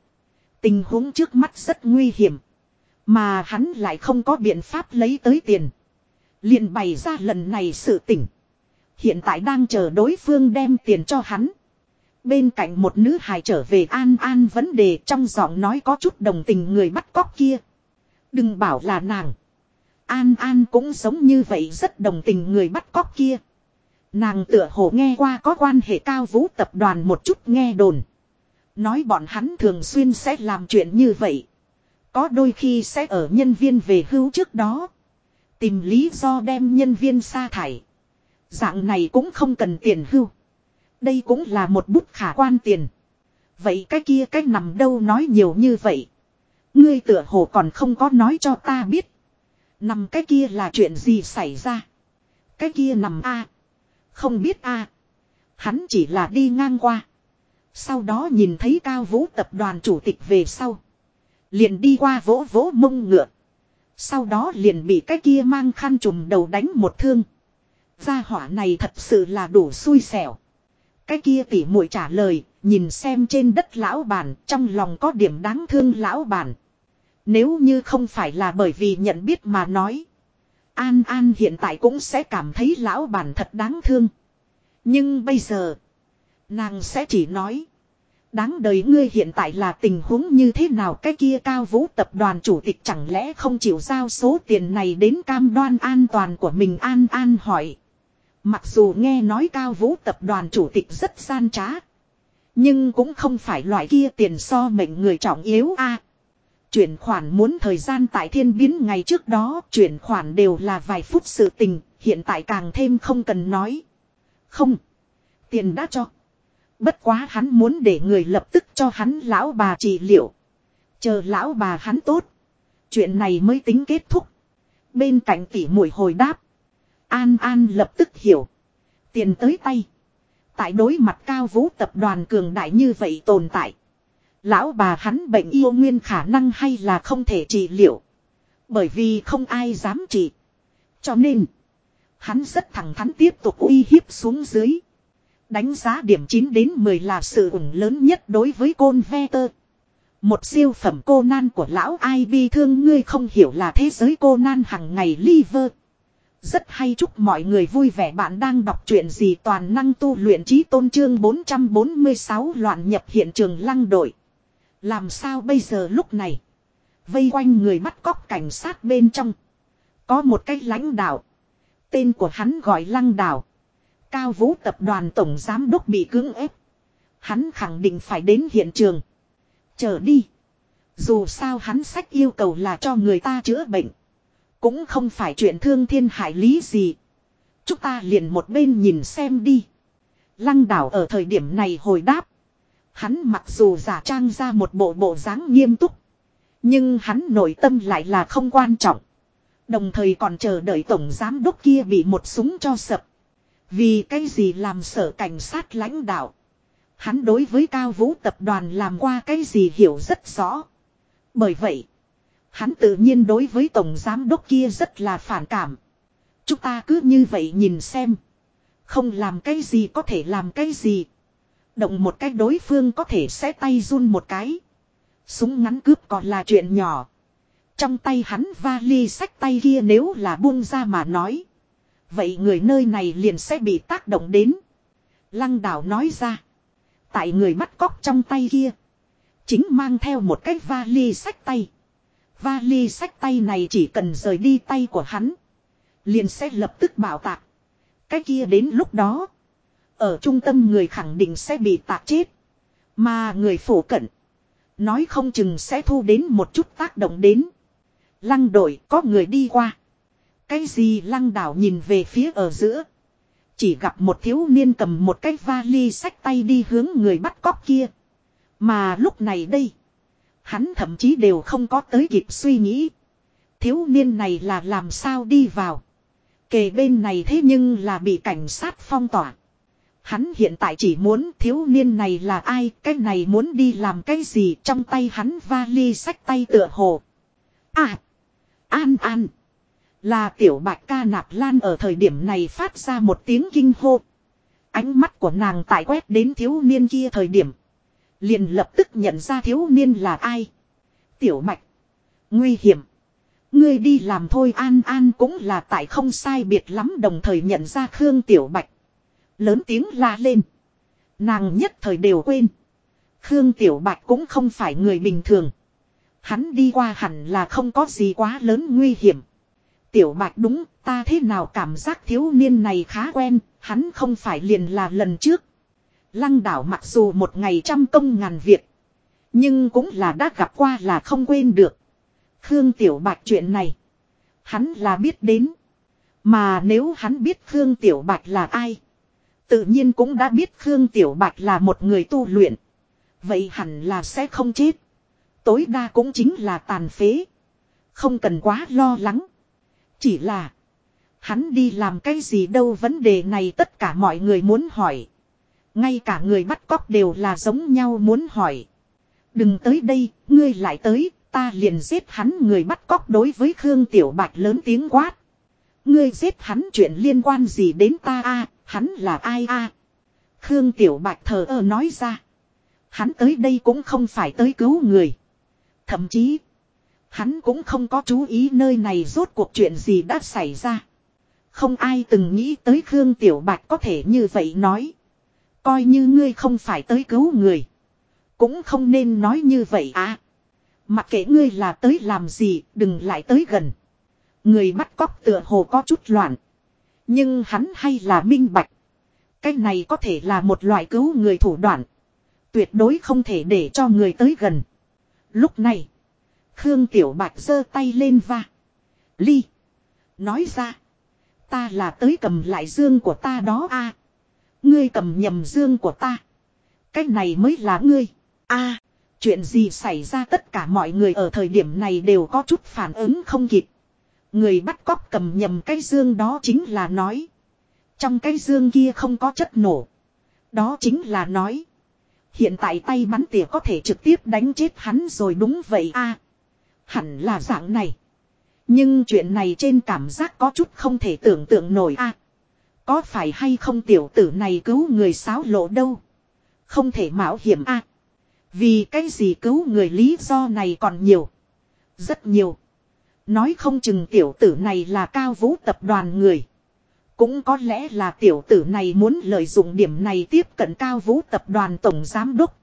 Tình huống trước mắt rất nguy hiểm. Mà hắn lại không có biện pháp lấy tới tiền. liền bày ra lần này sự tỉnh. Hiện tại đang chờ đối phương đem tiền cho hắn. Bên cạnh một nữ hài trở về an an vấn đề trong giọng nói có chút đồng tình người bắt cóc kia. Đừng bảo là nàng. An An cũng giống như vậy rất đồng tình người bắt cóc kia. Nàng tựa hồ nghe qua có quan hệ cao vũ tập đoàn một chút nghe đồn. Nói bọn hắn thường xuyên sẽ làm chuyện như vậy. Có đôi khi sẽ ở nhân viên về hưu trước đó. Tìm lý do đem nhân viên sa thải. Dạng này cũng không cần tiền hưu. Đây cũng là một bút khả quan tiền. Vậy cái kia cái nằm đâu nói nhiều như vậy. Ngươi tựa hồ còn không có nói cho ta biết. Nằm cái kia là chuyện gì xảy ra. Cái kia nằm a Không biết a Hắn chỉ là đi ngang qua. Sau đó nhìn thấy cao vũ tập đoàn chủ tịch về sau. Liền đi qua vỗ vỗ mông ngựa. Sau đó liền bị cái kia mang khăn trùm đầu đánh một thương. Gia hỏa này thật sự là đủ xui xẻo. Cái kia tỉ muội trả lời, nhìn xem trên đất lão bản, trong lòng có điểm đáng thương lão bản. Nếu như không phải là bởi vì nhận biết mà nói. An An hiện tại cũng sẽ cảm thấy lão bản thật đáng thương. Nhưng bây giờ, nàng sẽ chỉ nói. Đáng đời ngươi hiện tại là tình huống như thế nào cái kia cao vũ tập đoàn chủ tịch chẳng lẽ không chịu giao số tiền này đến cam đoan an toàn của mình an an hỏi. Mặc dù nghe nói cao vũ tập đoàn chủ tịch rất gian trá. Nhưng cũng không phải loại kia tiền so mệnh người trọng yếu a. chuyển khoản muốn thời gian tại thiên biến ngày trước đó chuyển khoản đều là vài phút sự tình, hiện tại càng thêm không cần nói. Không. Tiền đã cho. Bất quá hắn muốn để người lập tức cho hắn lão bà trị liệu. Chờ lão bà hắn tốt. Chuyện này mới tính kết thúc. Bên cạnh tỉ mũi hồi đáp. An An lập tức hiểu. Tiền tới tay. Tại đối mặt cao vũ tập đoàn cường đại như vậy tồn tại. Lão bà hắn bệnh yêu nguyên khả năng hay là không thể trị liệu. Bởi vì không ai dám trị. Cho nên. Hắn rất thẳng thắn tiếp tục uy hiếp xuống dưới. Đánh giá điểm 9 đến 10 là sự ủng lớn nhất đối với côn ve tơ. Một siêu phẩm cô nan của lão ai bi thương, ngươi không hiểu là thế giới cô nan hằng ngày liver. Rất hay chúc mọi người vui vẻ bạn đang đọc truyện gì toàn năng tu luyện trí tôn trương 446 loạn nhập hiện trường lăng đội. Làm sao bây giờ lúc này? Vây quanh người bắt cóc cảnh sát bên trong. Có một cái lãnh đạo. Tên của hắn gọi lăng đảo. Cao vũ tập đoàn tổng giám đốc bị cưỡng ép. Hắn khẳng định phải đến hiện trường. Chờ đi. Dù sao hắn sách yêu cầu là cho người ta chữa bệnh. Cũng không phải chuyện thương thiên hại lý gì. Chúng ta liền một bên nhìn xem đi. Lăng đảo ở thời điểm này hồi đáp. Hắn mặc dù giả trang ra một bộ bộ dáng nghiêm túc. Nhưng hắn nội tâm lại là không quan trọng. Đồng thời còn chờ đợi tổng giám đốc kia bị một súng cho sập. Vì cái gì làm sở cảnh sát lãnh đạo. Hắn đối với cao vũ tập đoàn làm qua cái gì hiểu rất rõ. Bởi vậy, hắn tự nhiên đối với tổng giám đốc kia rất là phản cảm. Chúng ta cứ như vậy nhìn xem. Không làm cái gì có thể làm cái gì. Động một cách đối phương có thể sẽ tay run một cái. Súng ngắn cướp còn là chuyện nhỏ. Trong tay hắn vali sách tay kia nếu là buông ra mà nói. Vậy người nơi này liền sẽ bị tác động đến. Lăng đảo nói ra. Tại người bắt cóc trong tay kia. Chính mang theo một cái vali sách tay. Vali sách tay này chỉ cần rời đi tay của hắn. Liền sẽ lập tức bảo tạc. Cái kia đến lúc đó. Ở trung tâm người khẳng định sẽ bị tạc chết. Mà người phổ cận. Nói không chừng sẽ thu đến một chút tác động đến. Lăng đội, có người đi qua. Cái gì lăng đảo nhìn về phía ở giữa. Chỉ gặp một thiếu niên cầm một cái vali sách tay đi hướng người bắt cóc kia. Mà lúc này đây. Hắn thậm chí đều không có tới kịp suy nghĩ. Thiếu niên này là làm sao đi vào. Kề bên này thế nhưng là bị cảnh sát phong tỏa. Hắn hiện tại chỉ muốn thiếu niên này là ai, cái này muốn đi làm cái gì trong tay hắn vali sách tay tựa hồ. À, an an. Là tiểu bạch ca nạp lan ở thời điểm này phát ra một tiếng kinh hô. Ánh mắt của nàng tại quét đến thiếu niên kia thời điểm. Liền lập tức nhận ra thiếu niên là ai. Tiểu bạch. Nguy hiểm. Ngươi đi làm thôi an an cũng là tại không sai biệt lắm đồng thời nhận ra Khương Tiểu Bạch. Lớn tiếng la lên. Nàng nhất thời đều quên. Khương Tiểu Bạch cũng không phải người bình thường. Hắn đi qua hẳn là không có gì quá lớn nguy hiểm. Tiểu Bạch đúng, ta thế nào cảm giác thiếu niên này khá quen, hắn không phải liền là lần trước. Lăng đảo mặc dù một ngày trăm công ngàn việc. Nhưng cũng là đã gặp qua là không quên được. Khương Tiểu Bạch chuyện này. Hắn là biết đến. Mà nếu hắn biết Khương Tiểu Bạch là ai. Tự nhiên cũng đã biết Khương Tiểu Bạch là một người tu luyện. Vậy hẳn là sẽ không chết. Tối đa cũng chính là tàn phế. Không cần quá lo lắng. Chỉ là. Hắn đi làm cái gì đâu, vấn đề này tất cả mọi người muốn hỏi. Ngay cả người bắt cóc đều là giống nhau muốn hỏi. Đừng tới đây, ngươi lại tới, ta liền giết hắn người bắt cóc đối với Khương Tiểu Bạch lớn tiếng quát. Ngươi giết hắn chuyện liên quan gì đến ta a hắn là ai a Khương Tiểu Bạch thờ ơ nói ra. Hắn tới đây cũng không phải tới cứu người. Thậm chí, hắn cũng không có chú ý nơi này rốt cuộc chuyện gì đã xảy ra. Không ai từng nghĩ tới Khương Tiểu Bạch có thể như vậy nói. Coi như ngươi không phải tới cứu người. Cũng không nên nói như vậy à. Mặc kệ ngươi là tới làm gì, đừng lại tới gần. Người bắt cóc tựa hồ có chút loạn. Nhưng hắn hay là minh bạch. Cái này có thể là một loại cứu người thủ đoạn. Tuyệt đối không thể để cho người tới gần. Lúc này, Khương Tiểu Bạch giơ tay lên va. Ly. Nói ra. Ta là tới cầm lại dương của ta đó a Ngươi cầm nhầm dương của ta. cách này mới là ngươi. a, Chuyện gì xảy ra tất cả mọi người ở thời điểm này đều có chút phản ứng không kịp. Người bắt cóc cầm nhầm cái dương đó chính là nói. Trong cái dương kia không có chất nổ. Đó chính là nói. Hiện tại tay bắn tỉa có thể trực tiếp đánh chết hắn rồi đúng vậy a Hẳn là dạng này. Nhưng chuyện này trên cảm giác có chút không thể tưởng tượng nổi a có phải hay không tiểu tử này cứu người sáo lộ đâu. Không thể mạo hiểm a vì cái gì cứu người lý do này còn nhiều. Rất nhiều. Nói không chừng tiểu tử này là cao vũ tập đoàn người. Cũng có lẽ là tiểu tử này muốn lợi dụng điểm này tiếp cận cao vũ tập đoàn tổng giám đốc.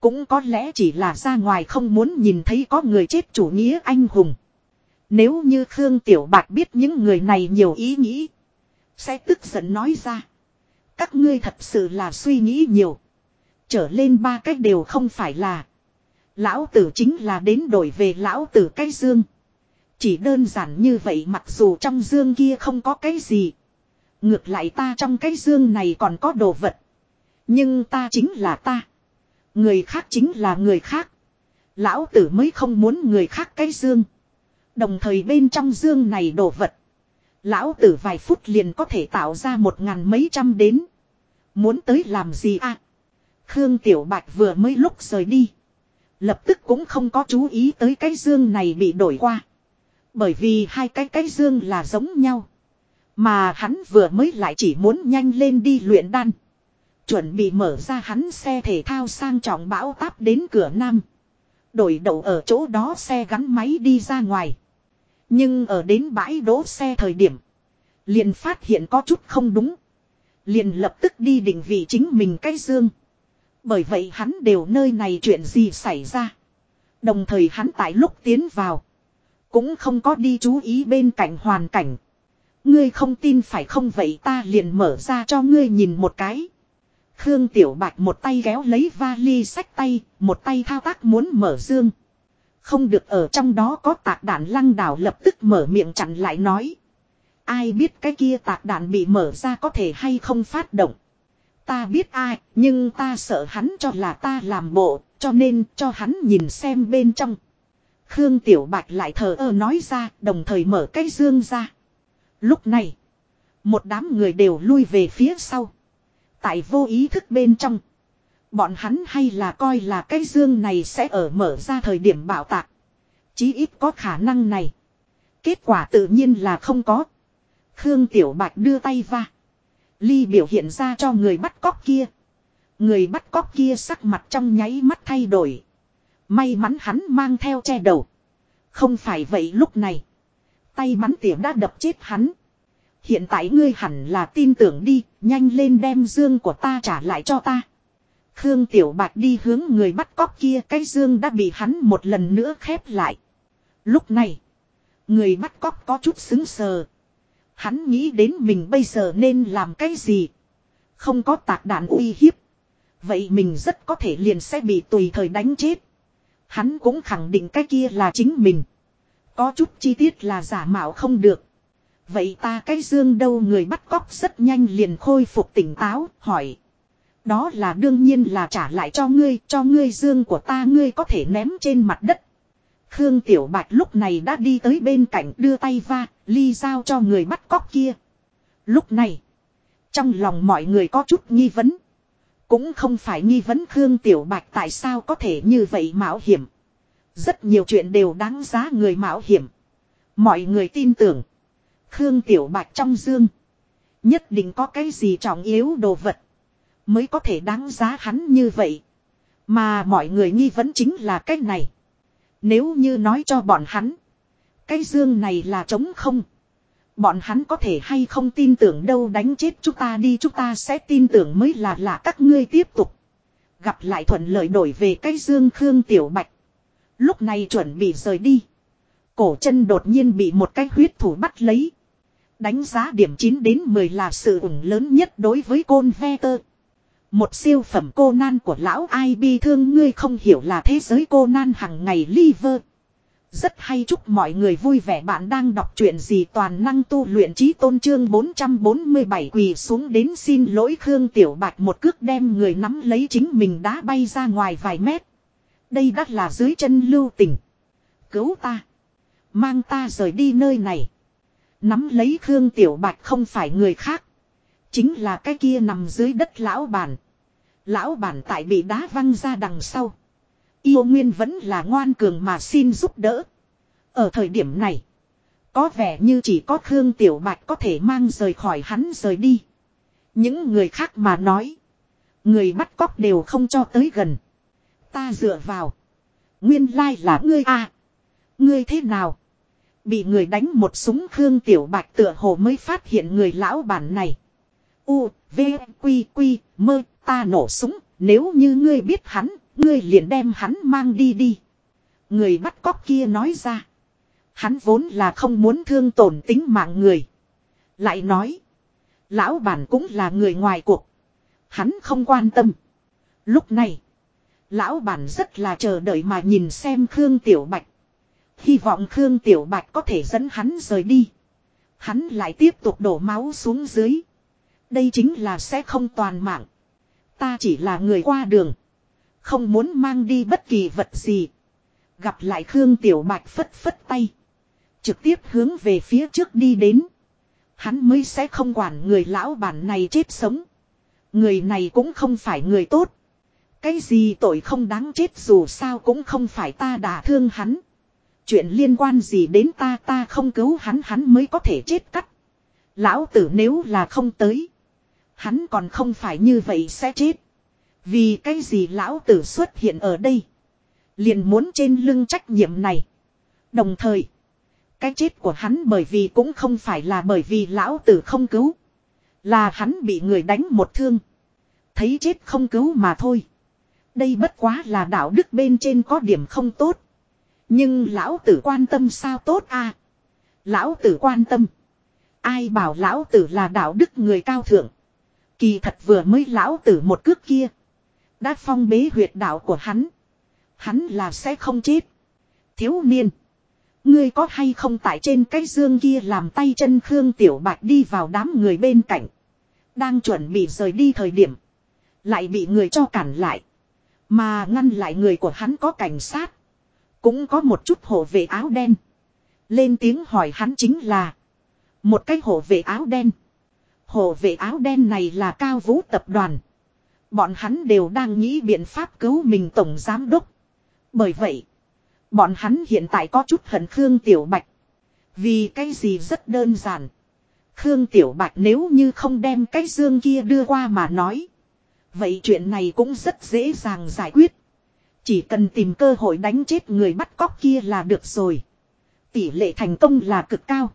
Cũng có lẽ chỉ là ra ngoài không muốn nhìn thấy có người chết chủ nghĩa anh hùng. Nếu như Khương Tiểu bạc biết những người này nhiều ý nghĩ. Sẽ tức giận nói ra. Các ngươi thật sự là suy nghĩ nhiều. Trở lên ba cách đều không phải là. Lão tử chính là đến đổi về lão tử cái dương. Chỉ đơn giản như vậy mặc dù trong dương kia không có cái gì. Ngược lại ta trong cái dương này còn có đồ vật. Nhưng ta chính là ta. Người khác chính là người khác. Lão tử mới không muốn người khác cái dương. Đồng thời bên trong dương này đồ vật. Lão tử vài phút liền có thể tạo ra một ngàn mấy trăm đến. Muốn tới làm gì à? Khương Tiểu Bạch vừa mới lúc rời đi. Lập tức cũng không có chú ý tới cái dương này bị đổi qua. Bởi vì hai cái cái dương là giống nhau. Mà hắn vừa mới lại chỉ muốn nhanh lên đi luyện đan. Chuẩn bị mở ra hắn xe thể thao sang trọng bão táp đến cửa nam. Đổi đậu ở chỗ đó xe gắn máy đi ra ngoài. Nhưng ở đến bãi đỗ xe thời điểm. Liền phát hiện có chút không đúng. Liền lập tức đi định vị chính mình cái dương. Bởi vậy hắn đều nơi này chuyện gì xảy ra. Đồng thời hắn tại lúc tiến vào. Cũng không có đi chú ý bên cạnh hoàn cảnh. Ngươi không tin phải không vậy ta liền mở ra cho ngươi nhìn một cái. Khương Tiểu Bạch một tay kéo lấy vali sách tay, một tay thao tác muốn mở dương. Không được ở trong đó có tạc đạn lăng đảo lập tức mở miệng chặn lại nói. Ai biết cái kia tạc đạn bị mở ra có thể hay không phát động. Ta biết ai, nhưng ta sợ hắn cho là ta làm bộ, cho nên cho hắn nhìn xem bên trong. Khương Tiểu Bạch lại thờ ơ nói ra, đồng thời mở cái dương ra. Lúc này, một đám người đều lui về phía sau. Tại vô ý thức bên trong. Bọn hắn hay là coi là cái dương này sẽ ở mở ra thời điểm bảo tạc. Chí ít có khả năng này. Kết quả tự nhiên là không có. Khương Tiểu Bạch đưa tay va. Ly biểu hiện ra cho người bắt cóc kia. Người bắt cóc kia sắc mặt trong nháy mắt thay đổi. May mắn hắn mang theo che đầu. Không phải vậy lúc này. Tay bắn tỉa đã đập chết hắn. Hiện tại ngươi hẳn là tin tưởng đi, nhanh lên đem dương của ta trả lại cho ta. Khương Tiểu Bạch đi hướng người bắt cóc kia, cái dương đã bị hắn một lần nữa khép lại. Lúc này, người bắt cóc có chút xứng sờ. Hắn nghĩ đến mình bây giờ nên làm cái gì. Không có tạc đạn uy hiếp. Vậy mình rất có thể liền sẽ bị tùy thời đánh chết. Hắn cũng khẳng định cái kia là chính mình. Có chút chi tiết là giả mạo không được. Vậy ta cái dương đâu người bắt cóc rất nhanh liền khôi phục tỉnh táo, hỏi. Đó là đương nhiên là trả lại cho ngươi, cho ngươi dương của ta ngươi có thể ném trên mặt đất. Khương Tiểu Bạch lúc này đã đi tới bên cạnh đưa tay va, ly giao cho người bắt cóc kia. Lúc này, trong lòng mọi người có chút nghi vấn. Cũng không phải nghi vấn Khương Tiểu Bạch tại sao có thể như vậy mạo hiểm. Rất nhiều chuyện đều đáng giá người mạo hiểm. Mọi người tin tưởng. Khương Tiểu Bạch trong dương. Nhất định có cái gì trọng yếu đồ vật. Mới có thể đáng giá hắn như vậy. Mà mọi người nghi vấn chính là cái này. Nếu như nói cho bọn hắn. Cái dương này là trống không. Bọn hắn có thể hay không tin tưởng đâu đánh chết chúng ta đi, chúng ta sẽ tin tưởng mới là là các ngươi tiếp tục. Gặp lại thuận lợi đổi về cái dương Khương Tiểu Bạch. Lúc này chuẩn bị rời đi. Cổ chân đột nhiên bị một cái huyết thủ bắt lấy. Đánh giá điểm 9 đến 10 là sự ủng lớn nhất đối với côn ve tơ. Một siêu phẩm cô nan của lão ai bi thương ngươi không hiểu là thế giới cô nan hằng ngày liver. Rất hay chúc mọi người vui vẻ bạn đang đọc truyện gì toàn năng tu luyện trí tôn trương 447 quỳ xuống đến xin lỗi Khương Tiểu Bạch một cước đem người nắm lấy chính mình đã bay ra ngoài vài mét. Đây đắt là dưới chân lưu tình. Cứu ta. Mang ta rời đi nơi này. Nắm lấy Khương Tiểu Bạch không phải người khác. Chính là cái kia nằm dưới đất lão bản. Lão bản tại bị đá văng ra đằng sau. Yêu Nguyên vẫn là ngoan cường mà xin giúp đỡ. Ở thời điểm này. Có vẻ như chỉ có Khương Tiểu Bạch có thể mang rời khỏi hắn rời đi. Những người khác mà nói. Người bắt cóc đều không cho tới gần. Ta dựa vào. Nguyên lai là ngươi a Ngươi thế nào? Bị người đánh một súng Khương Tiểu Bạch tựa hồ mới phát hiện người lão bản này. U, V, Quy, Quy, mơ, ta nổ súng, nếu như ngươi biết hắn, ngươi liền đem hắn mang đi đi. Người bắt cóc kia nói ra. Hắn vốn là không muốn thương tổn tính mạng người. Lại nói. Lão bản cũng là người ngoài cuộc. Hắn không quan tâm. Lúc này. Lão bản rất là chờ đợi mà nhìn xem Khương Tiểu Bạch. Hy vọng Khương Tiểu Bạch có thể dẫn hắn rời đi. Hắn lại tiếp tục đổ máu xuống dưới. Đây chính là sẽ không toàn mạng. Ta chỉ là người qua đường. Không muốn mang đi bất kỳ vật gì. Gặp lại Khương Tiểu Bạch phất phất tay. Trực tiếp hướng về phía trước đi đến. Hắn mới sẽ không quản người lão bản này chết sống. Người này cũng không phải người tốt. Cái gì tội không đáng chết dù sao cũng không phải ta đả thương hắn. Chuyện liên quan gì đến ta ta không cứu hắn hắn mới có thể chết cắt. Lão tử nếu là không tới. Hắn còn không phải như vậy sẽ chết. Vì cái gì lão tử xuất hiện ở đây. Liền muốn trên lưng trách nhiệm này. Đồng thời. Cái chết của hắn bởi vì cũng không phải là bởi vì lão tử không cứu. Là hắn bị người đánh một thương. Thấy chết không cứu mà thôi. Đây bất quá là đạo đức bên trên có điểm không tốt. Nhưng lão tử quan tâm sao tốt a Lão tử quan tâm. Ai bảo lão tử là đạo đức người cao thượng. Kỳ thật vừa mới lão tử một cước kia. Đã phong bế huyệt đạo của hắn. Hắn là sẽ không chết. Thiếu niên. Ngươi có hay không tại trên cái dương kia làm tay chân Khương Tiểu Bạch đi vào đám người bên cạnh. Đang chuẩn bị rời đi thời điểm. Lại bị người cho cản lại. Mà ngăn lại người của hắn có cảnh sát. Cũng có một chút hộ vệ áo đen. Lên tiếng hỏi hắn chính là. Một cái hộ vệ áo đen. Hộ vệ áo đen này là cao vũ tập đoàn. Bọn hắn đều đang nghĩ biện pháp cứu mình tổng giám đốc. Bởi vậy. Bọn hắn hiện tại có chút hận Khương Tiểu Bạch. Vì cái gì rất đơn giản. Khương Tiểu Bạch nếu như không đem cái dương kia đưa qua mà nói. Vậy chuyện này cũng rất dễ dàng giải quyết. Chỉ cần tìm cơ hội đánh chết người bắt cóc kia là được rồi. Tỷ lệ thành công là cực cao.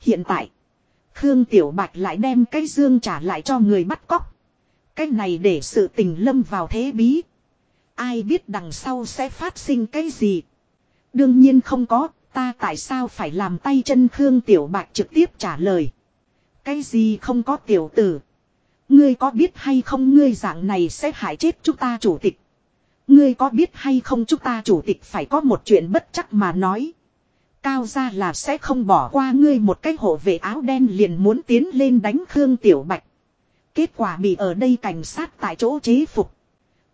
Hiện tại, Khương Tiểu Bạch lại đem cái dương trả lại cho người bắt cóc. Cái này để sự tình lâm vào thế bí. Ai biết đằng sau sẽ phát sinh cái gì. Đương nhiên không có, ta tại sao phải làm tay chân Khương Tiểu Bạch trực tiếp trả lời. Cái gì không có tiểu tử. Ngươi có biết hay không ngươi dạng này sẽ hại chết chúng ta chủ tịch. Ngươi có biết hay không chúng ta chủ tịch phải có một chuyện bất chắc mà nói. Cao ra là sẽ không bỏ qua ngươi một cái hộ vệ áo đen liền muốn tiến lên đánh Khương Tiểu Bạch. Kết quả bị ở đây cảnh sát tại chỗ chế phục.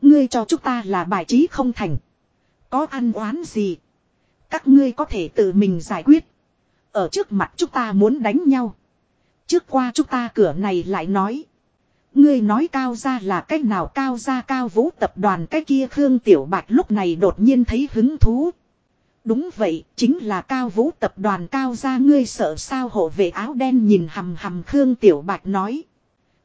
Ngươi cho chúng ta là bài trí không thành. Có ăn oán gì. Các ngươi có thể tự mình giải quyết. Ở trước mặt chúng ta muốn đánh nhau. Trước qua chúng ta cửa này lại nói. Ngươi nói cao ra là cách nào cao ra cao vũ tập đoàn cái kia Khương Tiểu Bạch lúc này đột nhiên thấy hứng thú. Đúng vậy, chính là cao vũ tập đoàn cao ra ngươi sợ sao hộ vệ áo đen nhìn hầm hầm Khương Tiểu Bạch nói.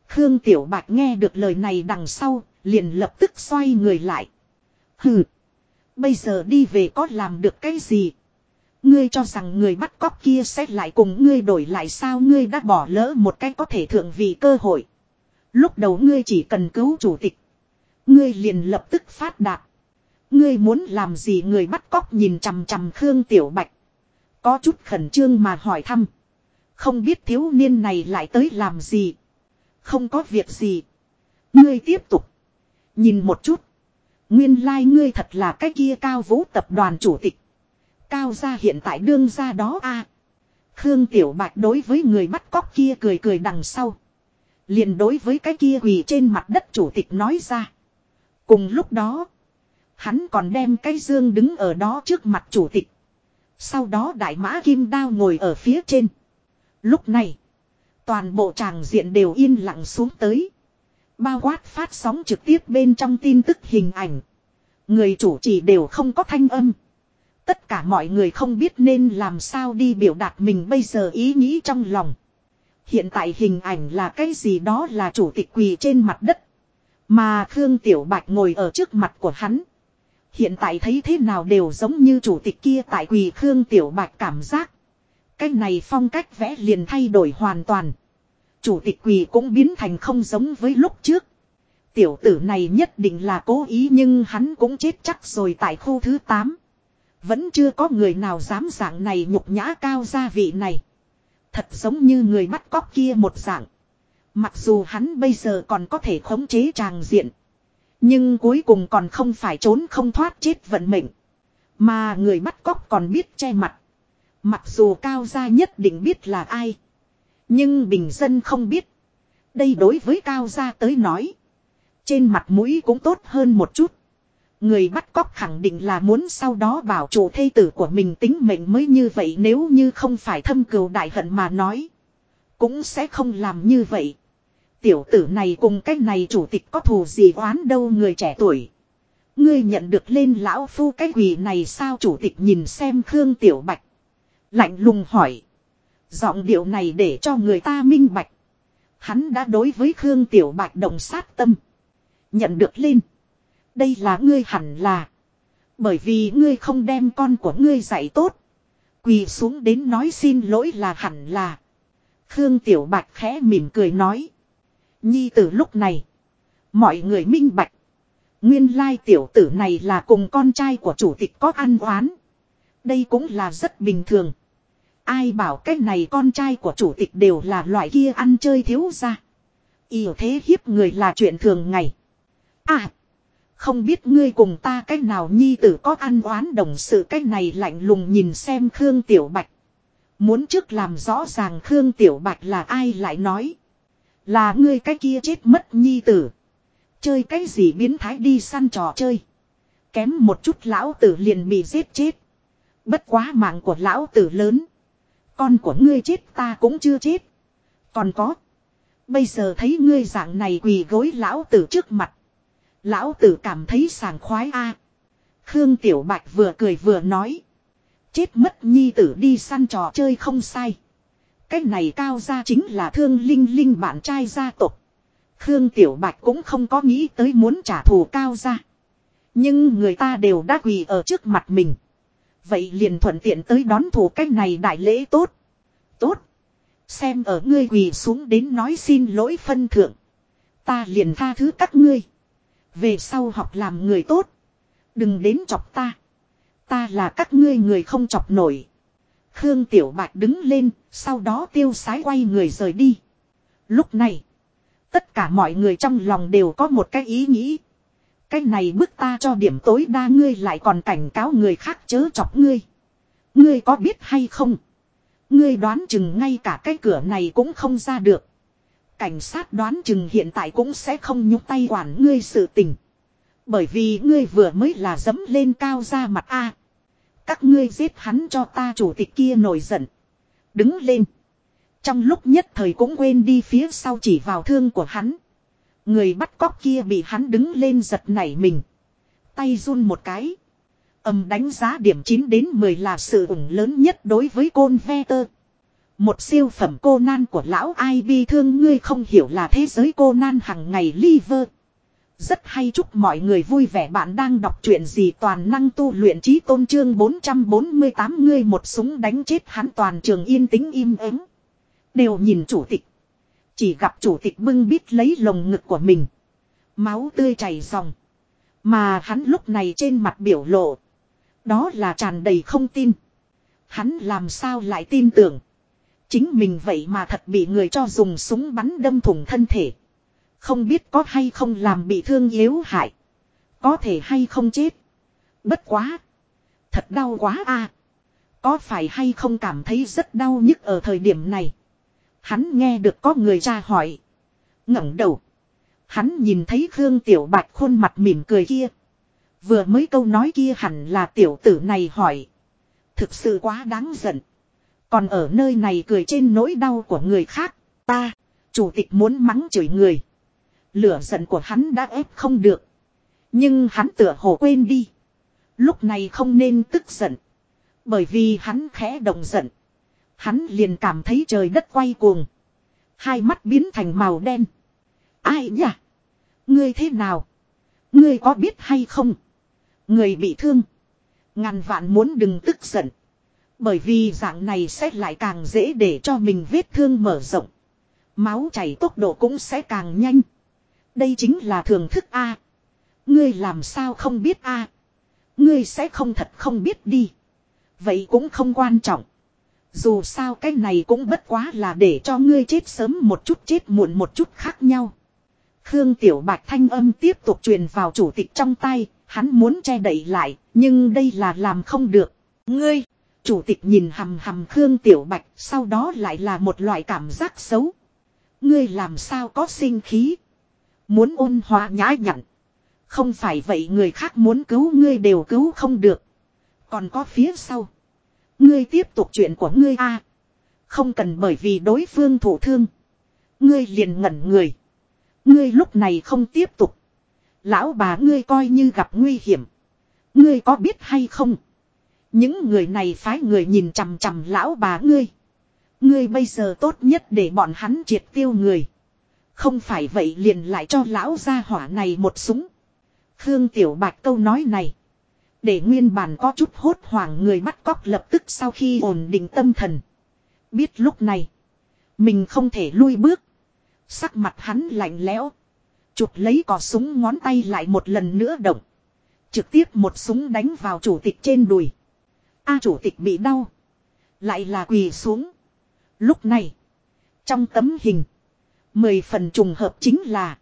Khương Tiểu Bạch nghe được lời này đằng sau, liền lập tức xoay người lại. Hừ, bây giờ đi về có làm được cái gì? Ngươi cho rằng người bắt cóc kia sẽ lại cùng ngươi đổi lại sao ngươi đã bỏ lỡ một cái có thể thượng vị cơ hội. Lúc đầu ngươi chỉ cần cứu chủ tịch. Ngươi liền lập tức phát đạt. Ngươi muốn làm gì người bắt cóc nhìn chằm chằm Khương Tiểu Bạch. Có chút khẩn trương mà hỏi thăm. Không biết thiếu niên này lại tới làm gì. Không có việc gì. Ngươi tiếp tục. Nhìn một chút. Nguyên lai like ngươi thật là cái kia cao vũ tập đoàn chủ tịch. Cao gia hiện tại đương gia đó a. Khương Tiểu Bạch đối với người bắt cóc kia cười cười đằng sau liền đối với cái kia quỳ trên mặt đất chủ tịch nói ra. Cùng lúc đó, hắn còn đem cái dương đứng ở đó trước mặt chủ tịch. Sau đó đại mã kim đao ngồi ở phía trên. Lúc này, toàn bộ tràng diện đều yên lặng xuống tới. Bao quát phát sóng trực tiếp bên trong tin tức hình ảnh. Người chủ trì đều không có thanh âm. Tất cả mọi người không biết nên làm sao đi biểu đạt mình bây giờ ý nghĩ trong lòng. Hiện tại hình ảnh là cái gì đó là chủ tịch quỳ trên mặt đất. Mà Khương Tiểu Bạch ngồi ở trước mặt của hắn. Hiện tại thấy thế nào đều giống như chủ tịch kia tại quỳ Khương Tiểu Bạch cảm giác. Cái này phong cách vẽ liền thay đổi hoàn toàn. Chủ tịch quỳ cũng biến thành không giống với lúc trước. Tiểu tử này nhất định là cố ý nhưng hắn cũng chết chắc rồi tại khu thứ 8. Vẫn chưa có người nào dám dạng này nhục nhã cao gia vị này. Thật giống như người bắt cóc kia một dạng. Mặc dù hắn bây giờ còn có thể khống chế tràng diện. Nhưng cuối cùng còn không phải trốn không thoát chết vận mệnh. Mà người bắt cóc còn biết che mặt. Mặc dù cao gia nhất định biết là ai. Nhưng bình dân không biết. Đây đối với cao gia tới nói. Trên mặt mũi cũng tốt hơn một chút. Người bắt cóc khẳng định là muốn sau đó bảo chủ thê tử của mình tính mệnh mới như vậy nếu như không phải thâm cừu đại hận mà nói. Cũng sẽ không làm như vậy. Tiểu tử này cùng cái này chủ tịch có thù gì oán đâu người trẻ tuổi. Ngươi nhận được lên lão phu cái quỷ này sao chủ tịch nhìn xem Khương Tiểu Bạch. Lạnh lùng hỏi. Giọng điệu này để cho người ta minh bạch. Hắn đã đối với Khương Tiểu Bạch động sát tâm. Nhận được lên. Đây là ngươi hẳn là. Bởi vì ngươi không đem con của ngươi dạy tốt. Quỳ xuống đến nói xin lỗi là hẳn là. Khương Tiểu Bạch khẽ mỉm cười nói. Nhi tử lúc này. Mọi người minh bạch. Nguyên lai tiểu tử này là cùng con trai của chủ tịch có ăn oán. Đây cũng là rất bình thường. Ai bảo cái này con trai của chủ tịch đều là loại kia ăn chơi thiếu ra. Yêu thế hiếp người là chuyện thường ngày. À. Không biết ngươi cùng ta cách nào nhi tử có ăn oán đồng sự cách này lạnh lùng nhìn xem Khương Tiểu Bạch. Muốn trước làm rõ ràng Khương Tiểu Bạch là ai lại nói. Là ngươi cái kia chết mất nhi tử. Chơi cái gì biến thái đi săn trò chơi. Kém một chút lão tử liền bị giết chết. Bất quá mạng của lão tử lớn. Con của ngươi chết ta cũng chưa chết. Còn có. Bây giờ thấy ngươi dạng này quỳ gối lão tử trước mặt. Lão tử cảm thấy sảng khoái a. Khương Tiểu Bạch vừa cười vừa nói. Chết mất nhi tử đi săn trò chơi không sai. Cái này cao ra chính là thương linh linh bạn trai gia tộc. Khương Tiểu Bạch cũng không có nghĩ tới muốn trả thù cao ra. Nhưng người ta đều đã quỳ ở trước mặt mình. Vậy liền thuận tiện tới đón thủ cách này đại lễ tốt. Tốt. Xem ở ngươi quỳ xuống đến nói xin lỗi phân thượng. Ta liền tha thứ các ngươi. Về sau học làm người tốt. Đừng đến chọc ta. Ta là các ngươi người không chọc nổi. Khương Tiểu Bạch đứng lên, sau đó tiêu sái quay người rời đi. Lúc này, tất cả mọi người trong lòng đều có một cái ý nghĩ. Cái này bức ta cho điểm tối đa ngươi lại còn cảnh cáo người khác chớ chọc ngươi. Ngươi có biết hay không? Ngươi đoán chừng ngay cả cái cửa này cũng không ra được. Cảnh sát đoán chừng hiện tại cũng sẽ không nhúc tay quản ngươi sự tình. Bởi vì ngươi vừa mới là dấm lên cao ra mặt A. Các ngươi giết hắn cho ta chủ tịch kia nổi giận. Đứng lên. Trong lúc nhất thời cũng quên đi phía sau chỉ vào thương của hắn. Người bắt cóc kia bị hắn đứng lên giật nảy mình. Tay run một cái. Âm đánh giá điểm 9 đến 10 là sự ủng lớn nhất đối với côn ve tơ. Một siêu phẩm cô nan của lão ai bi thương, ngươi không hiểu là thế giới cô nan hằng ngày liver. Rất hay chúc mọi người vui vẻ bạn đang đọc truyện gì toàn năng tu luyện trí tôn trương 448 ngươi một súng đánh chết hắn, toàn trường yên tĩnh im ắng Đều nhìn chủ tịch. Chỉ gặp chủ tịch bưng bít lấy lồng ngực của mình. Máu tươi chảy dòng. Mà hắn lúc này trên mặt biểu lộ. Đó là tràn đầy không tin. Hắn làm sao lại tin tưởng. Chính mình vậy mà thật bị người cho dùng súng bắn đâm thủng thân thể. Không biết có hay không làm bị thương yếu hại. Có thể hay không chết. Bất quá. Thật đau quá a. Có phải hay không cảm thấy rất đau nhức ở thời điểm này. Hắn nghe được có người tra hỏi. ngẩng đầu. Hắn nhìn thấy Khương Tiểu Bạch khuôn mặt mỉm cười kia. Vừa mới câu nói kia hẳn là tiểu tử này hỏi. Thực sự quá đáng giận. Còn ở nơi này cười trên nỗi đau của người khác. Ta, chủ tịch muốn mắng chửi người. Lửa giận của hắn đã ép không được. Nhưng hắn tựa hồ quên đi. Lúc này không nên tức giận. Bởi vì hắn khẽ động giận. Hắn liền cảm thấy trời đất quay cuồng. Hai mắt biến thành màu đen. Ai nhỉ? Ngươi thế nào? Ngươi có biết hay không? Người bị thương. Ngàn vạn muốn đừng tức giận. Bởi vì dạng này sẽ lại càng dễ để cho mình vết thương mở rộng. Máu chảy tốc độ cũng sẽ càng nhanh. Đây chính là thưởng thức A. Ngươi làm sao không biết A. Ngươi sẽ không thật không biết đi. Vậy cũng không quan trọng. Dù sao cái này cũng bất quá là để cho ngươi chết sớm một chút chết muộn một chút khác nhau. Khương Tiểu Bạch thanh âm tiếp tục truyền vào chủ tịch trong tay, hắn muốn che đậy lại, nhưng đây là làm không được. Ngươi, chủ tịch nhìn hầm hầm Khương Tiểu Bạch, sau đó lại là một loại cảm giác xấu. Ngươi làm sao có sinh khí. Muốn ôn hòa nhã nhặn. Không phải vậy người khác muốn cứu ngươi đều cứu không được. Còn có phía sau. Ngươi tiếp tục chuyện của ngươi a Không cần bởi vì đối phương thổ thương. Ngươi liền ngẩn người. Ngươi lúc này không tiếp tục. Lão bà ngươi coi như gặp nguy hiểm. Ngươi có biết hay không? Những người này phái người nhìn chằm chằm lão bà ngươi. Ngươi bây giờ tốt nhất để bọn hắn triệt tiêu người. Không phải vậy liền lại cho lão gia hỏa này một súng. Khương Tiểu Bạch câu nói này. Để nguyên bản có chút hốt hoảng người bắt cóc lập tức sau khi ổn định tâm thần. Biết lúc này. Mình không thể lui bước. Sắc mặt hắn lạnh lẽo. Chụp lấy cò súng ngón tay lại một lần nữa động. Trực tiếp một súng đánh vào chủ tịch trên đùi. A, chủ tịch bị đau. Lại là quỳ xuống. Lúc này. Trong tấm hình. Mười phần trùng hợp chính là.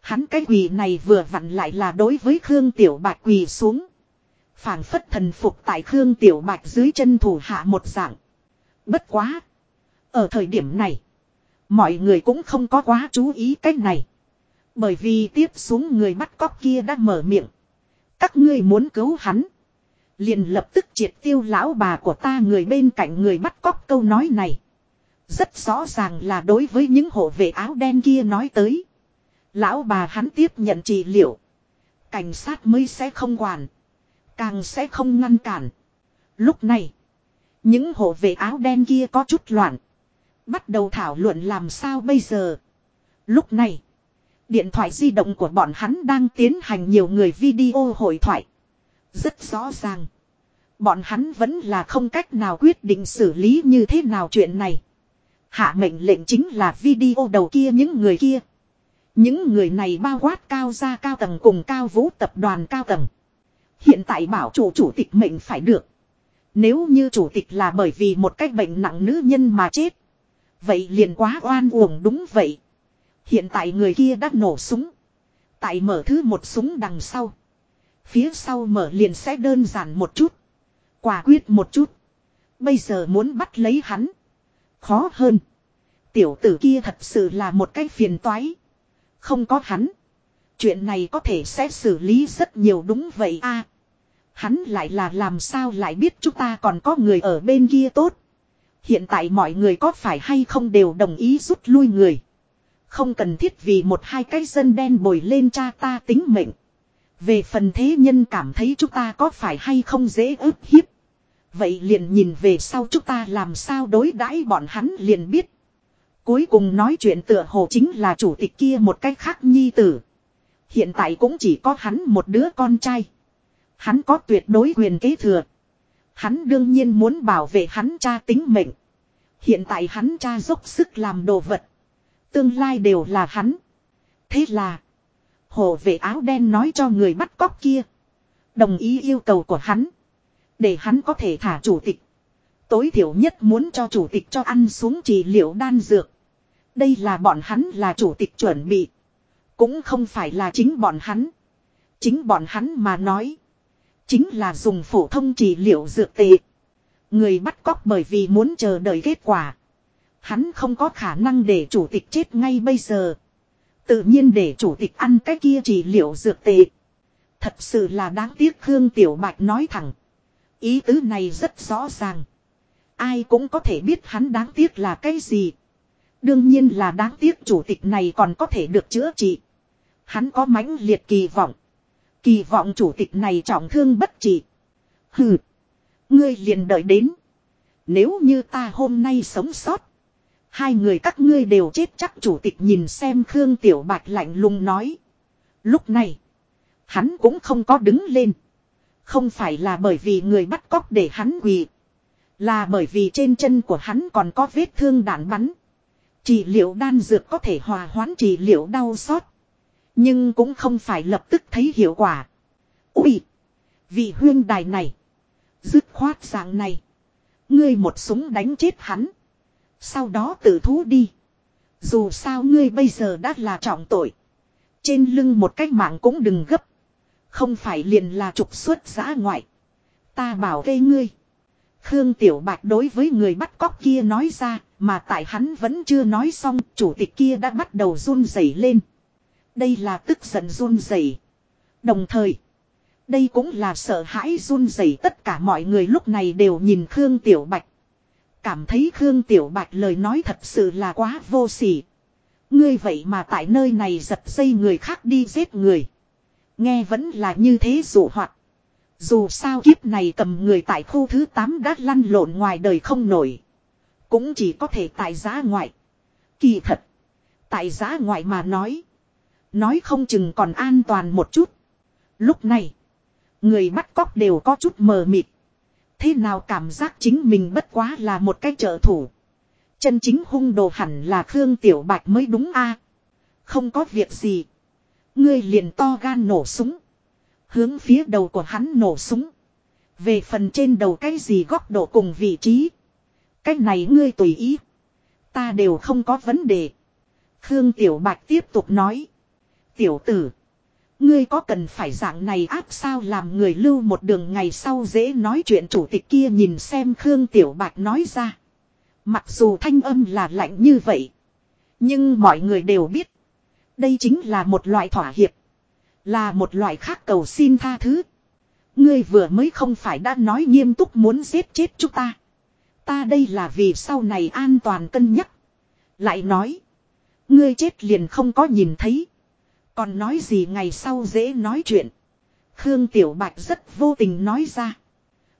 Hắn cái quỳ này vừa vặn lại là đối với Khương Tiểu Bạch quỳ xuống. phảng phất thần phục tại Khương Tiểu Bạch dưới chân thủ hạ một dạng. Bất quá. Ở thời điểm này. Mọi người cũng không có quá chú ý cách này. Bởi vì tiếp xuống người bắt cóc kia đã mở miệng. Các ngươi muốn cứu hắn. Liền lập tức triệt tiêu lão bà của ta người bên cạnh người bắt cóc câu nói này. Rất rõ ràng là đối với những hộ vệ áo đen kia nói tới. Lão bà hắn tiếp nhận trị liệu. Cảnh sát mới sẽ không quản. Càng sẽ không ngăn cản. Lúc này. Những hộ vệ áo đen kia có chút loạn. Bắt đầu thảo luận làm sao bây giờ. Lúc này. Điện thoại di động của bọn hắn đang tiến hành nhiều người video hội thoại. Rất rõ ràng. Bọn hắn vẫn là không cách nào quyết định xử lý như thế nào chuyện này. Hạ mệnh lệnh chính là video đầu kia những người kia. Những người này bao quát cao gia cao tầng cùng cao vũ tập đoàn cao tầng. Hiện tại bảo chủ chủ tịch mệnh phải được. Nếu như chủ tịch là bởi vì một cách bệnh nặng nữ nhân mà chết. Vậy liền quá oan uổng đúng vậy. Hiện tại người kia đã nổ súng. Tại mở thứ một súng đằng sau. Phía sau mở liền sẽ đơn giản một chút. Quả quyết một chút. Bây giờ muốn bắt lấy hắn. Khó hơn. Tiểu tử kia thật sự là một cái phiền toái. Không có hắn. Chuyện này có thể sẽ xử lý rất nhiều đúng vậy a Hắn lại là làm sao lại biết chúng ta còn có người ở bên kia tốt. Hiện tại mọi người có phải hay không đều đồng ý rút lui người. Không cần thiết vì một hai cái dân đen bồi lên cha ta tính mệnh. Về phần thế nhân cảm thấy chúng ta có phải hay không dễ ức hiếp. Vậy liền nhìn về sau chúng ta làm sao đối đãi bọn hắn liền biết. Cuối cùng nói chuyện tựa hồ chính là chủ tịch kia một cách khác nhi tử. Hiện tại cũng chỉ có hắn một đứa con trai. Hắn có tuyệt đối quyền kế thừa. Hắn đương nhiên muốn bảo vệ hắn cha tính mệnh. Hiện tại hắn cha dốc sức làm đồ vật. Tương lai đều là hắn. Thế là. Hồ vệ áo đen nói cho người bắt cóc kia. Đồng ý yêu cầu của hắn. Để hắn có thể thả chủ tịch. Tối thiểu nhất muốn cho chủ tịch cho ăn xuống trị liệu đan dược. Đây là bọn hắn là chủ tịch chuẩn bị. Cũng không phải là chính bọn hắn. Chính bọn hắn mà nói. Chính là dùng phổ thông trị liệu dược tệ. Người bắt cóc bởi vì muốn chờ đợi kết quả. Hắn không có khả năng để chủ tịch chết ngay bây giờ. Tự nhiên để chủ tịch ăn cái kia trị liệu dược tệ. Thật sự là đáng tiếc Khương Tiểu Bạch nói thẳng. Ý tứ này rất rõ ràng. Ai cũng có thể biết hắn đáng tiếc là cái gì. Đương nhiên là đáng tiếc chủ tịch này còn có thể được chữa trị. Hắn có mãnh liệt kỳ vọng. Kỳ vọng chủ tịch này trọng thương bất trị. Hừ. Ngươi liền đợi đến. Nếu như ta hôm nay sống sót. Hai người các ngươi đều chết chắc chủ tịch nhìn xem Khương Tiểu Bạch lạnh lùng nói. Lúc này. Hắn cũng không có đứng lên. Không phải là bởi vì người bắt cóc để hắn quỳ. Là bởi vì trên chân của hắn còn có vết thương đạn bắn. Trị liệu đan dược có thể hòa hoãn trị liệu đau xót. Nhưng cũng không phải lập tức thấy hiệu quả. Ui! Vị huyên đài này. Dứt khoát dạng này. Ngươi một súng đánh chết hắn. Sau đó tự thú đi. Dù sao ngươi bây giờ đã là trọng tội. Trên lưng một cách mạng cũng đừng gấp. Không phải liền là trục xuất giã ngoại. Ta bảo vệ ngươi. Khương Tiểu Bạch đối với người bắt cóc kia nói ra, mà tại hắn vẫn chưa nói xong, chủ tịch kia đã bắt đầu run rẩy lên. Đây là tức giận run rẩy. Đồng thời, đây cũng là sợ hãi run rẩy tất cả mọi người lúc này đều nhìn Khương Tiểu Bạch. Cảm thấy Khương Tiểu Bạch lời nói thật sự là quá vô sỉ. Ngươi vậy mà tại nơi này giật dây người khác đi giết người. Nghe vẫn là như thế dụ hoạt. Dù sao kiếp này cầm người tại khu thứ 8 đã lăn lộn ngoài đời không nổi. Cũng chỉ có thể tại giá ngoại. Kỳ thật. Tại giá ngoại mà nói. Nói không chừng còn an toàn một chút. Lúc này. Người bắt cóc đều có chút mờ mịt. Thế nào cảm giác chính mình bất quá là một cái trợ thủ. Chân chính hung đồ hẳn là Khương Tiểu Bạch mới đúng a Không có việc gì. Ngươi liền to gan nổ súng. Hướng phía đầu của hắn nổ súng. Về phần trên đầu cái gì góc độ cùng vị trí. cách này ngươi tùy ý. Ta đều không có vấn đề. Khương Tiểu Bạch tiếp tục nói. Tiểu tử. Ngươi có cần phải dạng này áp sao làm người lưu một đường ngày sau dễ nói chuyện chủ tịch kia nhìn xem Khương Tiểu Bạch nói ra. Mặc dù thanh âm là lạnh như vậy. Nhưng mọi người đều biết. Đây chính là một loại thỏa hiệp. Là một loại khác cầu xin tha thứ. Ngươi vừa mới không phải đã nói nghiêm túc muốn giết chết chúng ta. Ta đây là vì sau này an toàn cân nhắc. Lại nói. Ngươi chết liền không có nhìn thấy. Còn nói gì ngày sau dễ nói chuyện. Khương Tiểu Bạch rất vô tình nói ra.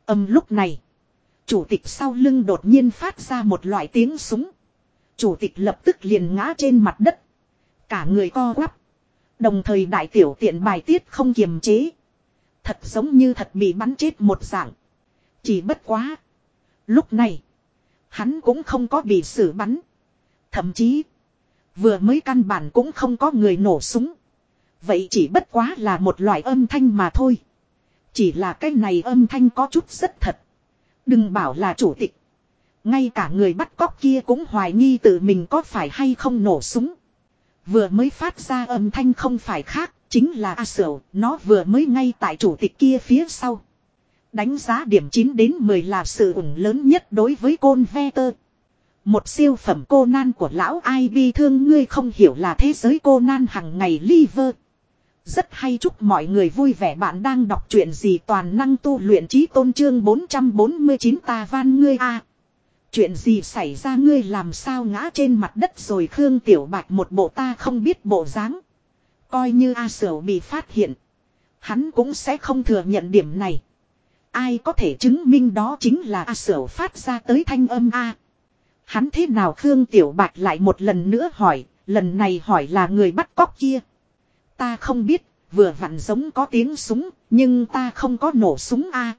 Âm lúc này. Chủ tịch sau lưng đột nhiên phát ra một loại tiếng súng. Chủ tịch lập tức liền ngã trên mặt đất. Cả người co quắp. Đồng thời đại tiểu tiện bài tiết không kiềm chế. Thật giống như thật bị bắn chết một dạng. Chỉ bất quá. Lúc này. Hắn cũng không có bị xử bắn. Thậm chí. Vừa mới căn bản cũng không có người nổ súng. Vậy chỉ bất quá là một loại âm thanh mà thôi. Chỉ là cái này âm thanh có chút rất thật. Đừng bảo là chủ tịch. Ngay cả người bắt cóc kia cũng hoài nghi tự mình có phải hay không nổ súng. Vừa mới phát ra âm thanh không phải khác, chính là A Sở, nó vừa mới ngay tại chủ tịch kia phía sau. Đánh giá điểm 9 đến 10 là sự ủng lớn nhất đối với côn ve tơ. Một siêu phẩm cô nan của lão ai bi thương ngươi không hiểu là thế giới cô nan hằng ngày liver. Rất hay chúc mọi người vui vẻ bạn đang đọc truyện gì toàn năng tu luyện trí tôn trương 449 ta van ngươi a Chuyện gì xảy ra ngươi làm sao ngã trên mặt đất rồi Khương Tiểu Bạch một bộ ta không biết bộ dáng Coi như A Sở bị phát hiện. Hắn cũng sẽ không thừa nhận điểm này. Ai có thể chứng minh đó chính là A Sở phát ra tới thanh âm A. Hắn thế nào Khương Tiểu Bạch lại một lần nữa hỏi, lần này hỏi là người bắt cóc kia. Ta không biết, vừa vặn giống có tiếng súng, nhưng ta không có nổ súng a.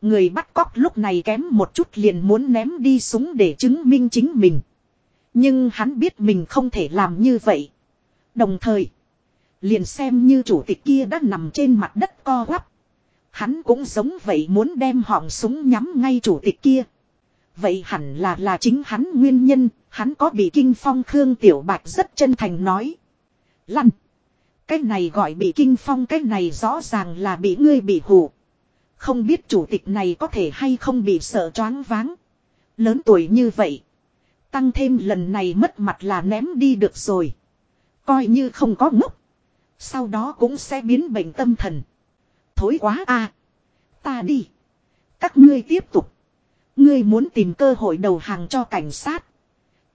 Người bắt cóc lúc này kém một chút liền muốn ném đi súng để chứng minh chính mình. Nhưng hắn biết mình không thể làm như vậy. Đồng thời, liền xem như chủ tịch kia đã nằm trên mặt đất co quắp. Hắn cũng giống vậy muốn đem họng súng nhắm ngay chủ tịch kia. Vậy hẳn là là chính hắn nguyên nhân, hắn có bị kinh phong Khương Tiểu Bạch rất chân thành nói. Lăn. Cái này gọi bị kinh phong cái này rõ ràng là bị ngươi bị hù. Không biết chủ tịch này có thể hay không bị sợ choáng váng. Lớn tuổi như vậy. Tăng thêm lần này mất mặt là ném đi được rồi. Coi như không có ngốc. Sau đó cũng sẽ biến bệnh tâm thần. Thối quá a à. Ta đi. Các ngươi tiếp tục. Ngươi muốn tìm cơ hội đầu hàng cho cảnh sát.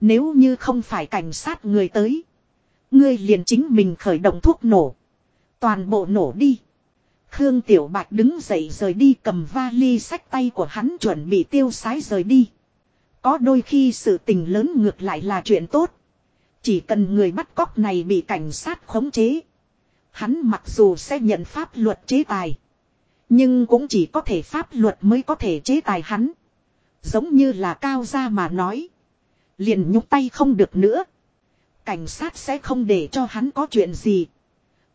Nếu như không phải cảnh sát người tới. Ngươi liền chính mình khởi động thuốc nổ. Toàn bộ nổ đi. Khương Tiểu Bạch đứng dậy rời đi, cầm vali sách tay của hắn chuẩn bị tiêu sái rời đi. Có đôi khi sự tình lớn ngược lại là chuyện tốt. Chỉ cần người bắt cóc này bị cảnh sát khống chế. Hắn mặc dù sẽ nhận pháp luật chế tài. Nhưng cũng chỉ có thể pháp luật mới có thể chế tài hắn. Giống như là cao gia mà nói. Liền nhúc tay không được nữa. Cảnh sát sẽ không để cho hắn có chuyện gì.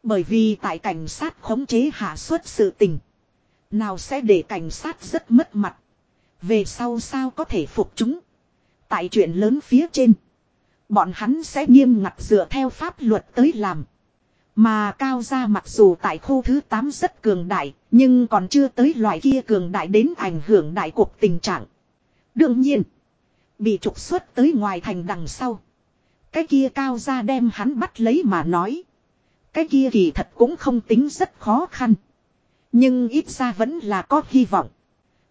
Bởi vì tại cảnh sát khống chế hạ suất sự tình. Nào sẽ để cảnh sát rất mất mặt. Về sau sao có thể phục chúng. Tại chuyện lớn phía trên. Bọn hắn sẽ nghiêm ngặt dựa theo pháp luật tới làm. Mà cao gia mặc dù tại khu thứ 8 rất cường đại, nhưng còn chưa tới loại kia cường đại đến ảnh hưởng đại cuộc tình trạng. Đương nhiên, bị trục xuất tới ngoài thành đằng sau. Cái kia cao gia đem hắn bắt lấy mà nói. Cái kia kỳ thật cũng không tính rất khó khăn. Nhưng ít ra vẫn là có hy vọng.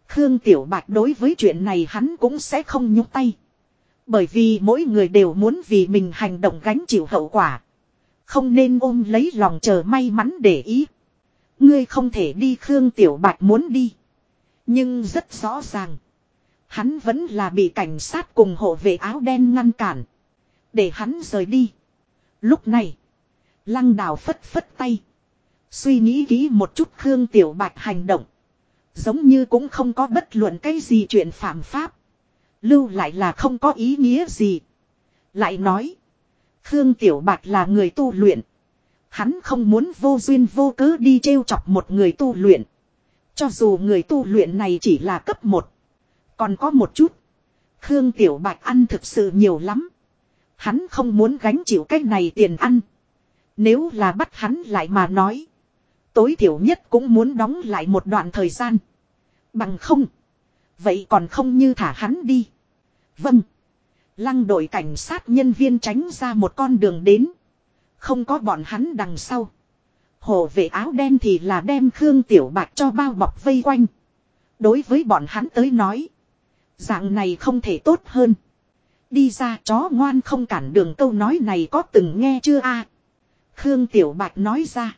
Khương Tiểu Bạch đối với chuyện này hắn cũng sẽ không nhúc tay. Bởi vì mỗi người đều muốn vì mình hành động gánh chịu hậu quả. Không nên ôm lấy lòng chờ may mắn để ý. Ngươi không thể đi Khương Tiểu Bạch muốn đi. Nhưng rất rõ ràng. Hắn vẫn là bị cảnh sát cùng hộ vệ áo đen ngăn cản. Để hắn rời đi. Lúc này. Lăng đào phất phất tay. Suy nghĩ kỹ một chút Khương Tiểu Bạch hành động. Giống như cũng không có bất luận cái gì chuyện phạm pháp. Lưu lại là không có ý nghĩa gì. Lại nói. Khương Tiểu Bạch là người tu luyện. Hắn không muốn vô duyên vô cớ đi trêu chọc một người tu luyện. Cho dù người tu luyện này chỉ là cấp 1. Còn có một chút. Khương Tiểu Bạch ăn thực sự nhiều lắm. Hắn không muốn gánh chịu cái này tiền ăn. Nếu là bắt hắn lại mà nói. Tối thiểu nhất cũng muốn đóng lại một đoạn thời gian. Bằng không. Vậy còn không như thả hắn đi. Vâng. Lăng đội cảnh sát nhân viên tránh ra một con đường đến. Không có bọn hắn đằng sau. Hồ vệ áo đen thì là đem Khương Tiểu bạc cho bao bọc vây quanh. Đối với bọn hắn tới nói. Dạng này không thể tốt hơn. Đi ra chó ngoan không cản đường câu nói này có từng nghe chưa a Khương Tiểu Bạch nói ra.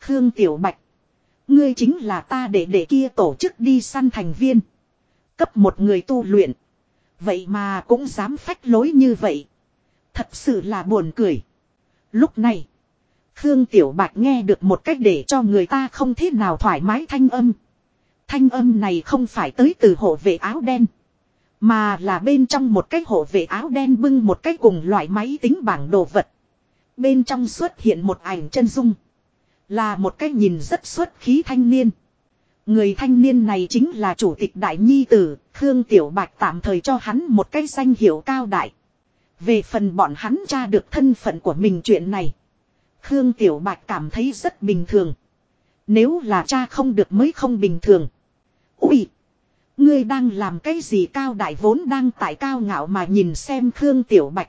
Khương Tiểu Bạch. Ngươi chính là ta để để kia tổ chức đi săn thành viên. Cấp một người tu luyện. Vậy mà cũng dám phách lối như vậy. Thật sự là buồn cười. Lúc này. Khương Tiểu Bạch nghe được một cách để cho người ta không thế nào thoải mái thanh âm. Thanh âm này không phải tới từ hộ vệ áo đen. Mà là bên trong một cái hộ vệ áo đen bưng một cái cùng loại máy tính bảng đồ vật. Bên trong xuất hiện một ảnh chân dung. Là một cái nhìn rất xuất khí thanh niên. Người thanh niên này chính là chủ tịch đại nhi tử, Khương Tiểu Bạch tạm thời cho hắn một cái danh hiệu cao đại. Về phần bọn hắn tra được thân phận của mình chuyện này. Khương Tiểu Bạch cảm thấy rất bình thường. Nếu là cha không được mới không bình thường. Ui! Ngươi đang làm cái gì cao đại vốn đang tại cao ngạo mà nhìn xem Khương Tiểu Bạch.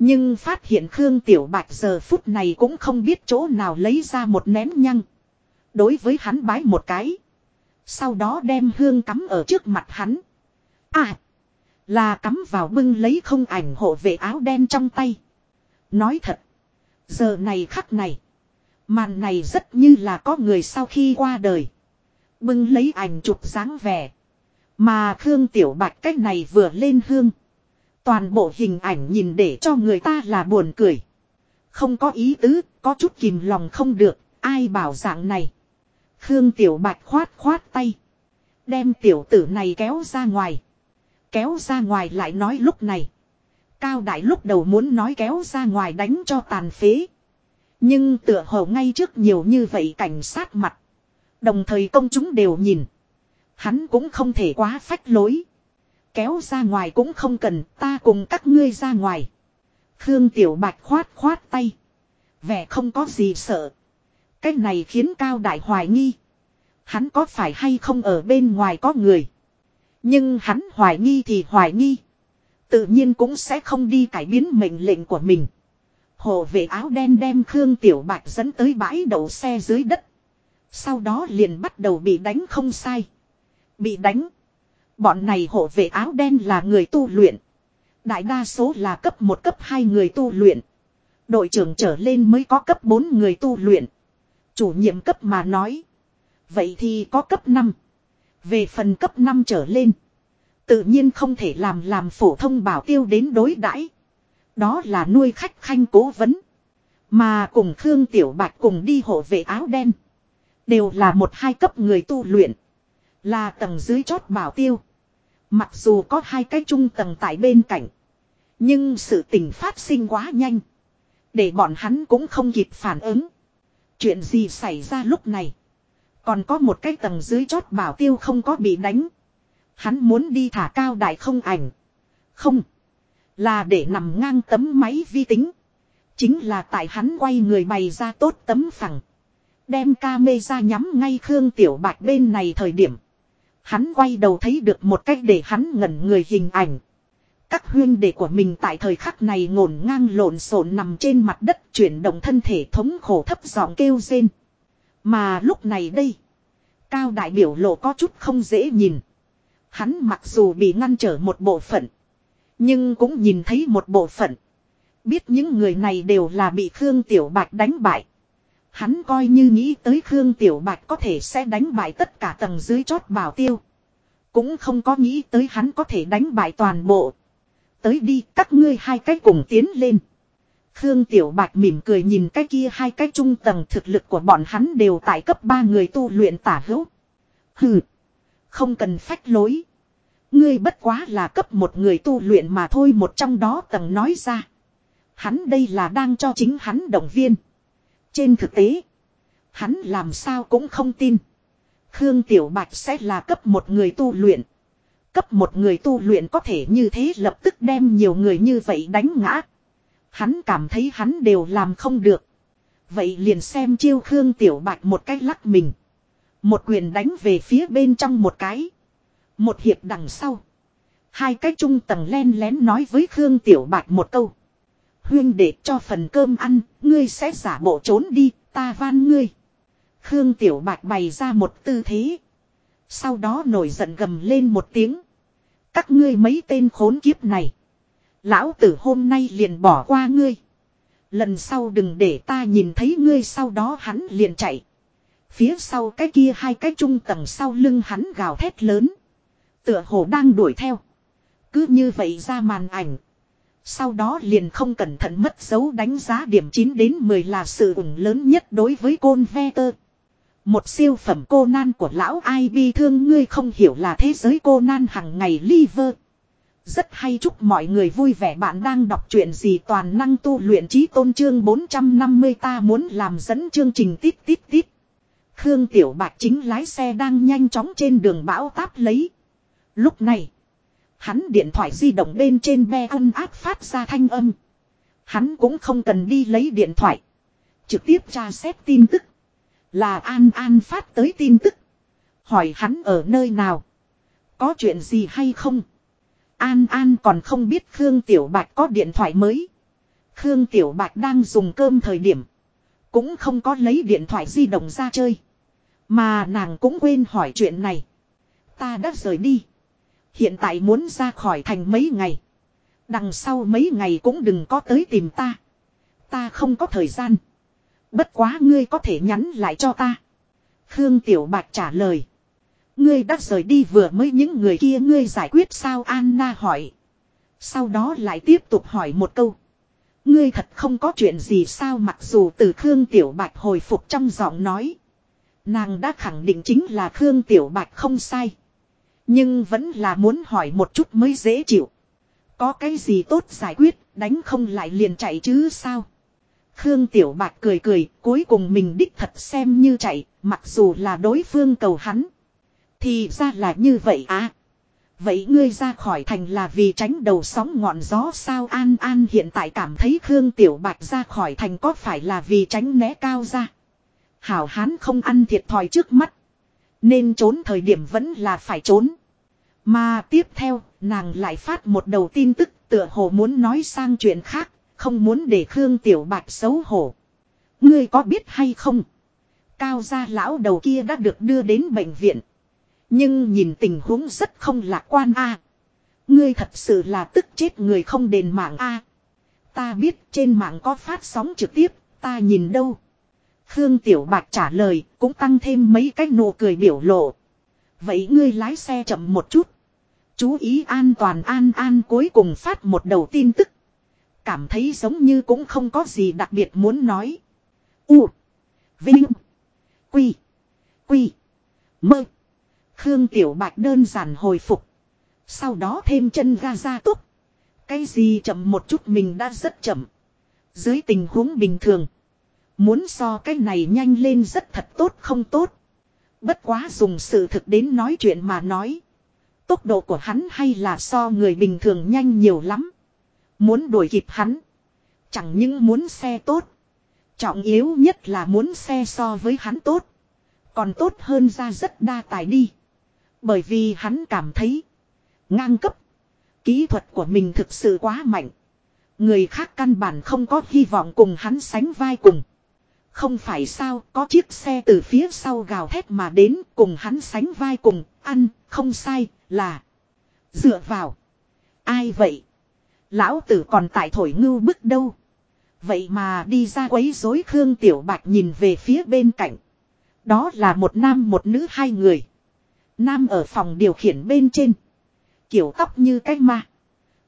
Nhưng phát hiện Khương Tiểu Bạch giờ phút này cũng không biết chỗ nào lấy ra một nén nhăng. Đối với hắn bái một cái. Sau đó đem hương cắm ở trước mặt hắn. À! Là cắm vào bưng lấy không ảnh hộ vệ áo đen trong tay. Nói thật. Giờ này khắc này. Màn này rất như là có người sau khi qua đời. Bưng lấy ảnh chụp dáng vẻ. Mà Khương Tiểu Bạch cách này vừa lên hương. Toàn bộ hình ảnh nhìn để cho người ta là buồn cười. Không có ý tứ, có chút kìm lòng không được, ai bảo dạng này. Khương Tiểu Bạch khoát khoát tay. Đem tiểu tử này kéo ra ngoài. Kéo ra ngoài lại nói lúc này. Cao Đại lúc đầu muốn nói kéo ra ngoài đánh cho tàn phế. Nhưng tựa hồ ngay trước nhiều như vậy cảnh sát mặt. Đồng thời công chúng đều nhìn. Hắn cũng không thể quá phách lối. Kéo ra ngoài cũng không cần, ta cùng các ngươi ra ngoài. Khương Tiểu Bạch khoát khoát tay. Vẻ không có gì sợ. Cái này khiến Cao Đại hoài nghi. Hắn có phải hay không ở bên ngoài có người. Nhưng hắn hoài nghi thì hoài nghi. Tự nhiên cũng sẽ không đi cải biến mệnh lệnh của mình. Hồ vệ áo đen đem Khương Tiểu Bạch dẫn tới bãi đậu xe dưới đất. Sau đó liền bắt đầu bị đánh không sai. Bị đánh. Bọn này hộ vệ áo đen là người tu luyện. Đại đa số là cấp 1 cấp 2 người tu luyện. Đội trưởng trở lên mới có cấp 4 người tu luyện. Chủ nhiệm cấp mà nói. Vậy thì có cấp 5. Về phần cấp 5 trở lên. Tự nhiên không thể làm làm phổ thông bảo tiêu đến đối đãi Đó là nuôi khách khanh cố vấn. Mà cùng Khương Tiểu Bạch cùng đi hộ vệ áo đen. Đều là một hai cấp người tu luyện. Là tầng dưới chót bảo tiêu. Mặc dù có hai cái trung tầng tại bên cạnh. Nhưng sự tình phát sinh quá nhanh. Để bọn hắn cũng không kịp phản ứng. Chuyện gì xảy ra lúc này. Còn có một cái tầng dưới chót bảo tiêu không có bị đánh. Hắn muốn đi thả cao đại không ảnh. Không. Là để nằm ngang tấm máy vi tính. Chính là tại hắn quay người bày ra tốt tấm phẳng. Đem ca mê ra nhắm ngay Khương Tiểu Bạch bên này thời điểm. Hắn quay đầu thấy được một cách để hắn ngẩn người hình ảnh. Các huyên đệ của mình tại thời khắc này ngổn ngang lộn xộn nằm trên mặt đất chuyển động thân thể thống khổ thấp giọng kêu rên. Mà lúc này đây. Cao đại biểu lộ có chút không dễ nhìn. Hắn mặc dù bị ngăn trở một bộ phận. Nhưng cũng nhìn thấy một bộ phận. Biết những người này đều là bị Khương Tiểu Bạch đánh bại. Hắn coi như nghĩ tới Khương Tiểu Bạch có thể sẽ đánh bại tất cả tầng dưới chót bảo tiêu. Cũng không có nghĩ tới hắn có thể đánh bại toàn bộ. Tới đi, các ngươi hai cái cùng tiến lên. Khương Tiểu Bạch mỉm cười nhìn cái kia hai cái trung tầng thực lực của bọn hắn đều tại cấp ba người tu luyện tả hữu. Hừ. Không cần phách lối. Ngươi bất quá là cấp một người tu luyện mà thôi, một trong đó tầng nói ra. Hắn đây là đang cho chính hắn động viên. Trên thực tế. Hắn làm sao cũng không tin. Khương Tiểu Bạch sẽ là cấp một người tu luyện. Cấp một người tu luyện có thể như thế lập tức đem nhiều người như vậy đánh ngã. Hắn cảm thấy hắn đều làm không được. Vậy liền xem chiêu Khương Tiểu Bạch một cách lắc mình. Một quyền đánh về phía bên trong một cái. Một hiệp đằng sau. Hai cái trung tầng len lén nói với Khương Tiểu Bạch một câu. Huyên để cho phần cơm ăn, ngươi sẽ giả bộ trốn đi, ta van ngươi. Khương Tiểu Bạch bày ra một tư thế. Sau đó nổi giận gầm lên một tiếng. Các ngươi mấy tên khốn kiếp này. Lão tử hôm nay liền bỏ qua ngươi. Lần sau đừng để ta nhìn thấy ngươi sau đó hắn liền chạy. Phía sau cái kia hai cái trung tầng sau lưng hắn gào thét lớn. Tựa hồ đang đuổi theo. Cứ như vậy ra màn ảnh. Sau đó liền không cẩn thận mất dấu đánh giá điểm 9 đến 10 là sự ủng lớn nhất đối với côn ve tơ. Một siêu phẩm cô nan của lão ai bi thương ngươi không hiểu là thế giới cô nan hàng ngày liver. Rất hay chúc mọi người vui vẻ bạn đang đọc chuyện gì toàn năng tu luyện trí tôn trương 450 ta muốn làm dẫn chương trình tít tít tít. Khương Tiểu Bạch chính lái xe đang nhanh chóng trên đường bão táp lấy. Lúc này, hắn điện thoại di động bên trên be ân áp phát ra thanh âm. Hắn cũng không cần đi lấy điện thoại. Trực tiếp tra xét tin tức. Là An An phát tới tin tức. Hỏi hắn ở nơi nào. Có chuyện gì hay không. An An còn không biết Khương Tiểu Bạch có điện thoại mới. Khương Tiểu Bạch đang dùng cơm thời điểm. Cũng không có lấy điện thoại di động ra chơi. Mà nàng cũng quên hỏi chuyện này. Ta đã rời đi. Hiện tại muốn ra khỏi thành mấy ngày. Đằng sau mấy ngày cũng đừng có tới tìm ta. Ta không có thời gian. Bất quá ngươi có thể nhắn lại cho ta. Khương Tiểu Bạch trả lời. Ngươi đã rời đi vừa mới những người kia ngươi giải quyết sao Anna hỏi. Sau đó lại tiếp tục hỏi một câu. Ngươi thật không có chuyện gì sao mặc dù từ Khương Tiểu Bạch hồi phục trong giọng nói. Nàng đã khẳng định chính là Khương Tiểu Bạch không sai. Nhưng vẫn là muốn hỏi một chút mới dễ chịu. Có cái gì tốt giải quyết, đánh không lại liền chạy chứ sao? Khương Tiểu Bạch cười cười, cuối cùng mình đích thật xem như chạy, mặc dù là đối phương cầu hắn. Thì ra là như vậy à. Vậy ngươi ra khỏi thành là vì tránh đầu sóng ngọn gió sao An An hiện tại cảm thấy Khương Tiểu Bạch ra khỏi thành có phải là vì tránh né cao ra. Hảo hán không ăn thiệt thòi trước mắt. Nên trốn thời điểm vẫn là phải trốn. Mà tiếp theo, nàng lại phát một đầu tin tức tựa hồ muốn nói sang chuyện khác, không muốn để Khương Tiểu Bạch xấu hổ. Ngươi có biết hay không? Cao gia lão đầu kia đã được đưa đến bệnh viện. Nhưng nhìn tình huống rất không lạc quan a. Ngươi thật sự là tức chết người không đền mạng a. Ta biết trên mạng có phát sóng trực tiếp, ta nhìn đâu. Khương Tiểu Bạch trả lời, cũng tăng thêm mấy cái nụ cười biểu lộ. Vậy ngươi lái xe chậm một chút. Chú ý an toàn an an cuối cùng phát một đầu tin tức. Cảm thấy giống như cũng không có gì đặc biệt muốn nói. U. Vinh. Quy. Quy. Mơ. Khương Tiểu Bạch đơn giản hồi phục. Sau đó thêm chân ga ra túc. Cái gì chậm một chút mình đã rất chậm. Dưới tình huống bình thường. Muốn so cái này nhanh lên rất thật tốt không tốt. Bất quá dùng sự thực đến nói chuyện mà nói. Tốc độ của hắn hay là so người bình thường nhanh nhiều lắm. Muốn đuổi kịp hắn. Chẳng những muốn xe tốt. Trọng yếu nhất là muốn xe so với hắn tốt. Còn tốt hơn ra rất đa tài đi. Bởi vì hắn cảm thấy. Ngang cấp. Kỹ thuật của mình thực sự quá mạnh. Người khác căn bản không có hy vọng cùng hắn sánh vai cùng. Không phải sao, có chiếc xe từ phía sau gào thét mà đến cùng hắn sánh vai cùng, ăn, không sai, là dựa vào. Ai vậy? Lão tử còn tại thổi ngưu bức đâu. Vậy mà đi ra quấy rối Khương Tiểu Bạch nhìn về phía bên cạnh. Đó là một nam một nữ hai người. Nam ở phòng điều khiển bên trên. Kiểu tóc như cái ma.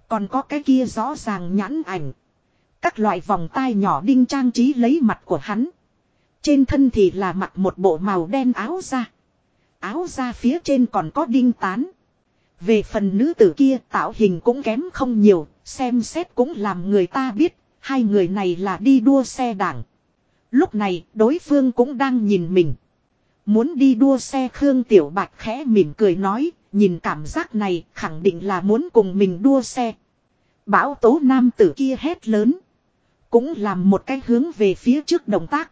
Còn có cái kia rõ ràng nhãn ảnh. Các loại vòng tai nhỏ đinh trang trí lấy mặt của hắn. Trên thân thì là mặc một bộ màu đen áo da. Áo da phía trên còn có đinh tán. Về phần nữ tử kia tạo hình cũng kém không nhiều, xem xét cũng làm người ta biết, hai người này là đi đua xe đảng. Lúc này đối phương cũng đang nhìn mình. Muốn đi đua xe Khương Tiểu Bạch khẽ mỉm cười nói, nhìn cảm giác này khẳng định là muốn cùng mình đua xe. Bảo tố nam tử kia hét lớn. Cũng làm một cái hướng về phía trước động tác.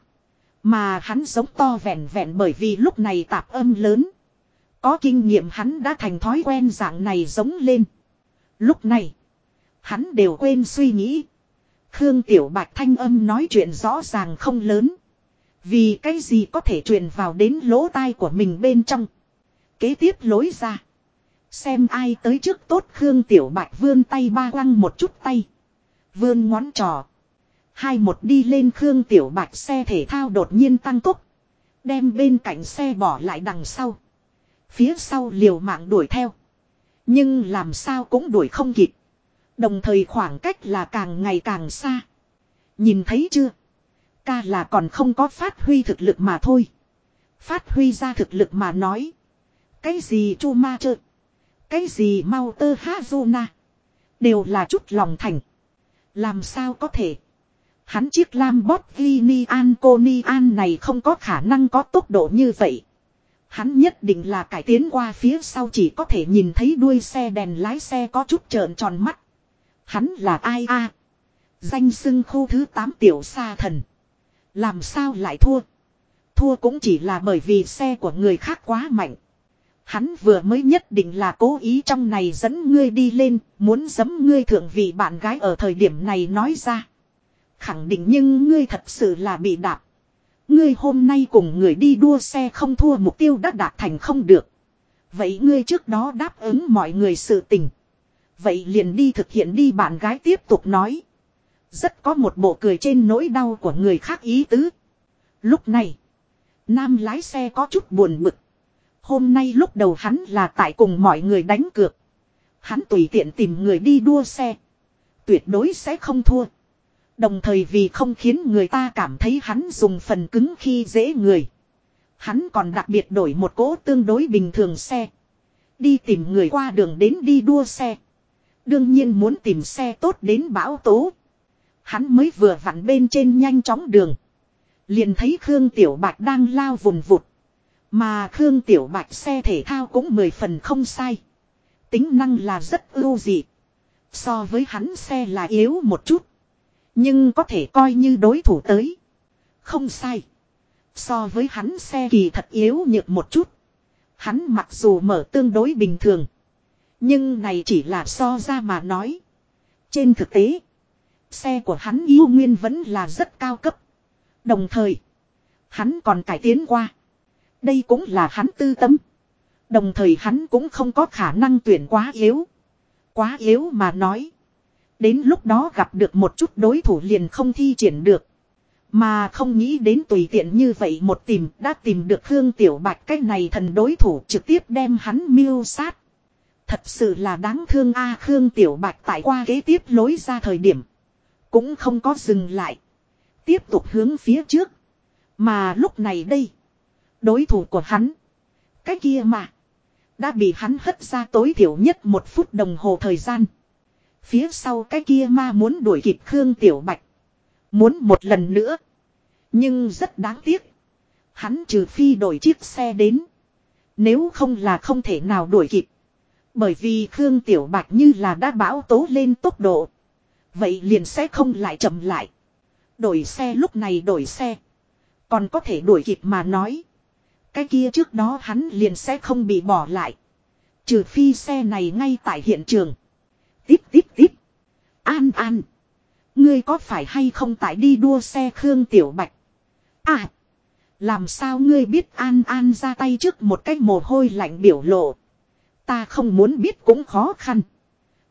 Mà hắn giống to vẹn vẹn bởi vì lúc này tạp âm lớn. Có kinh nghiệm hắn đã thành thói quen dạng này giống lên. Lúc này, hắn đều quên suy nghĩ. Khương Tiểu Bạch thanh âm nói chuyện rõ ràng không lớn. Vì cái gì có thể truyền vào đến lỗ tai của mình bên trong. Kế tiếp lối ra. Xem ai tới trước tốt Khương Tiểu Bạch vươn tay ba quăng một chút tay. Vươn ngón trò. Hai một đi lên Khương Tiểu Bạch xe thể thao đột nhiên tăng tốc. Đem bên cạnh xe bỏ lại đằng sau. Phía sau liều mạng đuổi theo. Nhưng làm sao cũng đuổi không kịp. Đồng thời khoảng cách là càng ngày càng xa. Nhìn thấy chưa? Ca là còn không có phát huy thực lực mà thôi. Phát huy ra thực lực mà nói. Cái gì chu ma chơ? Cái gì mau tơ ha zona? Đều là chút lòng thành. Làm sao có thể? Hắn chiếc lamborghini Vini Anconi An này không có khả năng có tốc độ như vậy. Hắn nhất định là cải tiến qua phía sau chỉ có thể nhìn thấy đuôi xe đèn lái xe có chút trợn tròn mắt. Hắn là ai a? Danh xưng khu thứ 8 tiểu sa thần. Làm sao lại thua? Thua cũng chỉ là bởi vì xe của người khác quá mạnh. Hắn vừa mới nhất định là cố ý trong này dẫn ngươi đi lên, muốn giấm ngươi thượng vị bạn gái ở thời điểm này nói ra. Khẳng định nhưng ngươi thật sự là bị đạp. Ngươi hôm nay cùng người đi đua xe không thua mục tiêu đã đạt thành không được. Vậy ngươi trước đó đáp ứng mọi người sự tình. Vậy liền đi thực hiện đi bạn gái tiếp tục nói. Rất có một bộ cười trên nỗi đau của người khác ý tứ. Lúc này, nam lái xe có chút buồn bực. Hôm nay lúc đầu hắn là tại cùng mọi người đánh cược. Hắn tùy tiện tìm người đi đua xe. Tuyệt đối sẽ không thua. Đồng thời vì không khiến người ta cảm thấy hắn dùng phần cứng khi dễ người. Hắn còn đặc biệt đổi một cỗ tương đối bình thường xe. Đi tìm người qua đường đến đi đua xe. Đương nhiên muốn tìm xe tốt đến bão tố. Hắn mới vừa vặn bên trên nhanh chóng đường. Liền thấy Khương Tiểu Bạch đang lao vùng vụt. Mà Khương Tiểu Bạch xe thể thao cũng mười phần không sai. Tính năng là rất ưu dị. So với hắn xe là yếu một chút. Nhưng có thể coi như đối thủ tới. Không sai. So với hắn xe kỳ thật yếu nhược một chút. Hắn mặc dù mở tương đối bình thường. Nhưng này chỉ là so ra mà nói. Trên thực tế. Xe của hắn yêu nguyên vẫn là rất cao cấp. Đồng thời. Hắn còn cải tiến qua. Đây cũng là hắn tư tâm. Đồng thời hắn cũng không có khả năng tuyển quá yếu. Quá yếu mà nói. Đến lúc đó gặp được một chút đối thủ liền không thi triển được. Mà không nghĩ đến tùy tiện như vậy một tìm, đã tìm được Hương Tiểu Bạch cái này thần đối thủ trực tiếp đem hắn miêu sát. Thật sự là đáng thương a, Khương Tiểu Bạch tại qua kế tiếp lối ra thời điểm. Cũng không có dừng lại. Tiếp tục hướng phía trước. Mà lúc này đây. Đối thủ của hắn. Cái kia mà. Đã bị hắn hất ra tối thiểu nhất một phút đồng hồ thời gian. Phía sau cái kia ma muốn đuổi kịp Khương Tiểu Bạch. Muốn một lần nữa. Nhưng rất đáng tiếc. Hắn trừ phi đổi chiếc xe đến. Nếu không là không thể nào đuổi kịp. Bởi vì Khương Tiểu Bạch như là đã bão tố lên tốc độ. Vậy liền sẽ không lại chậm lại. Đổi xe lúc này đổi xe. Còn có thể đuổi kịp mà nói. Cái kia trước đó hắn liền sẽ không bị bỏ lại. Trừ phi xe này ngay tại hiện trường tiếp tiếp tiếp. An an. Ngươi có phải hay không tại đi đua xe Khương Tiểu Bạch? À. Làm sao ngươi biết an an ra tay trước một cái mồ hôi lạnh biểu lộ. Ta không muốn biết cũng khó khăn.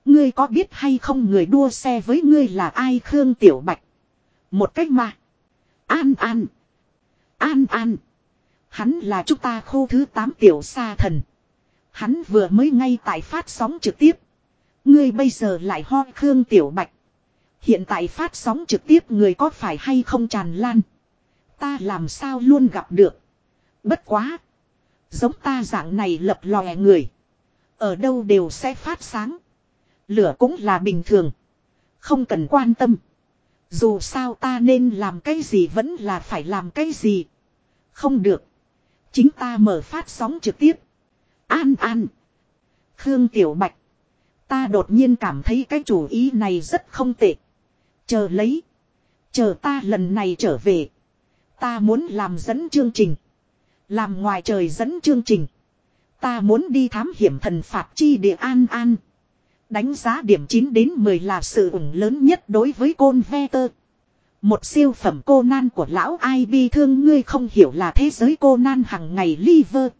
Ngươi có biết hay không người đua xe với ngươi là ai Khương Tiểu Bạch? Một cách mà. An an. An an. Hắn là chúng ta khu thứ 8 tiểu sa thần. Hắn vừa mới ngay tại phát sóng trực tiếp. Ngươi bây giờ lại ho Khương Tiểu Bạch. Hiện tại phát sóng trực tiếp người có phải hay không tràn lan. Ta làm sao luôn gặp được. Bất quá. Giống ta dạng này lập lòe người. Ở đâu đều sẽ phát sáng. Lửa cũng là bình thường. Không cần quan tâm. Dù sao ta nên làm cái gì vẫn là phải làm cái gì. Không được. Chính ta mở phát sóng trực tiếp. An an. Khương Tiểu Bạch. Ta đột nhiên cảm thấy cái chủ ý này rất không tệ. Chờ lấy. Chờ ta lần này trở về. Ta muốn làm dẫn chương trình. Làm ngoài trời dẫn chương trình. Ta muốn đi thám hiểm thần phạt chi địa an an. Đánh giá điểm 9 đến 10 là sự ủng lớn nhất đối với côn ve tơ. Một siêu phẩm cô nan của lão ai bi thương, ngươi không hiểu là thế giới cô nan hằng ngày liver.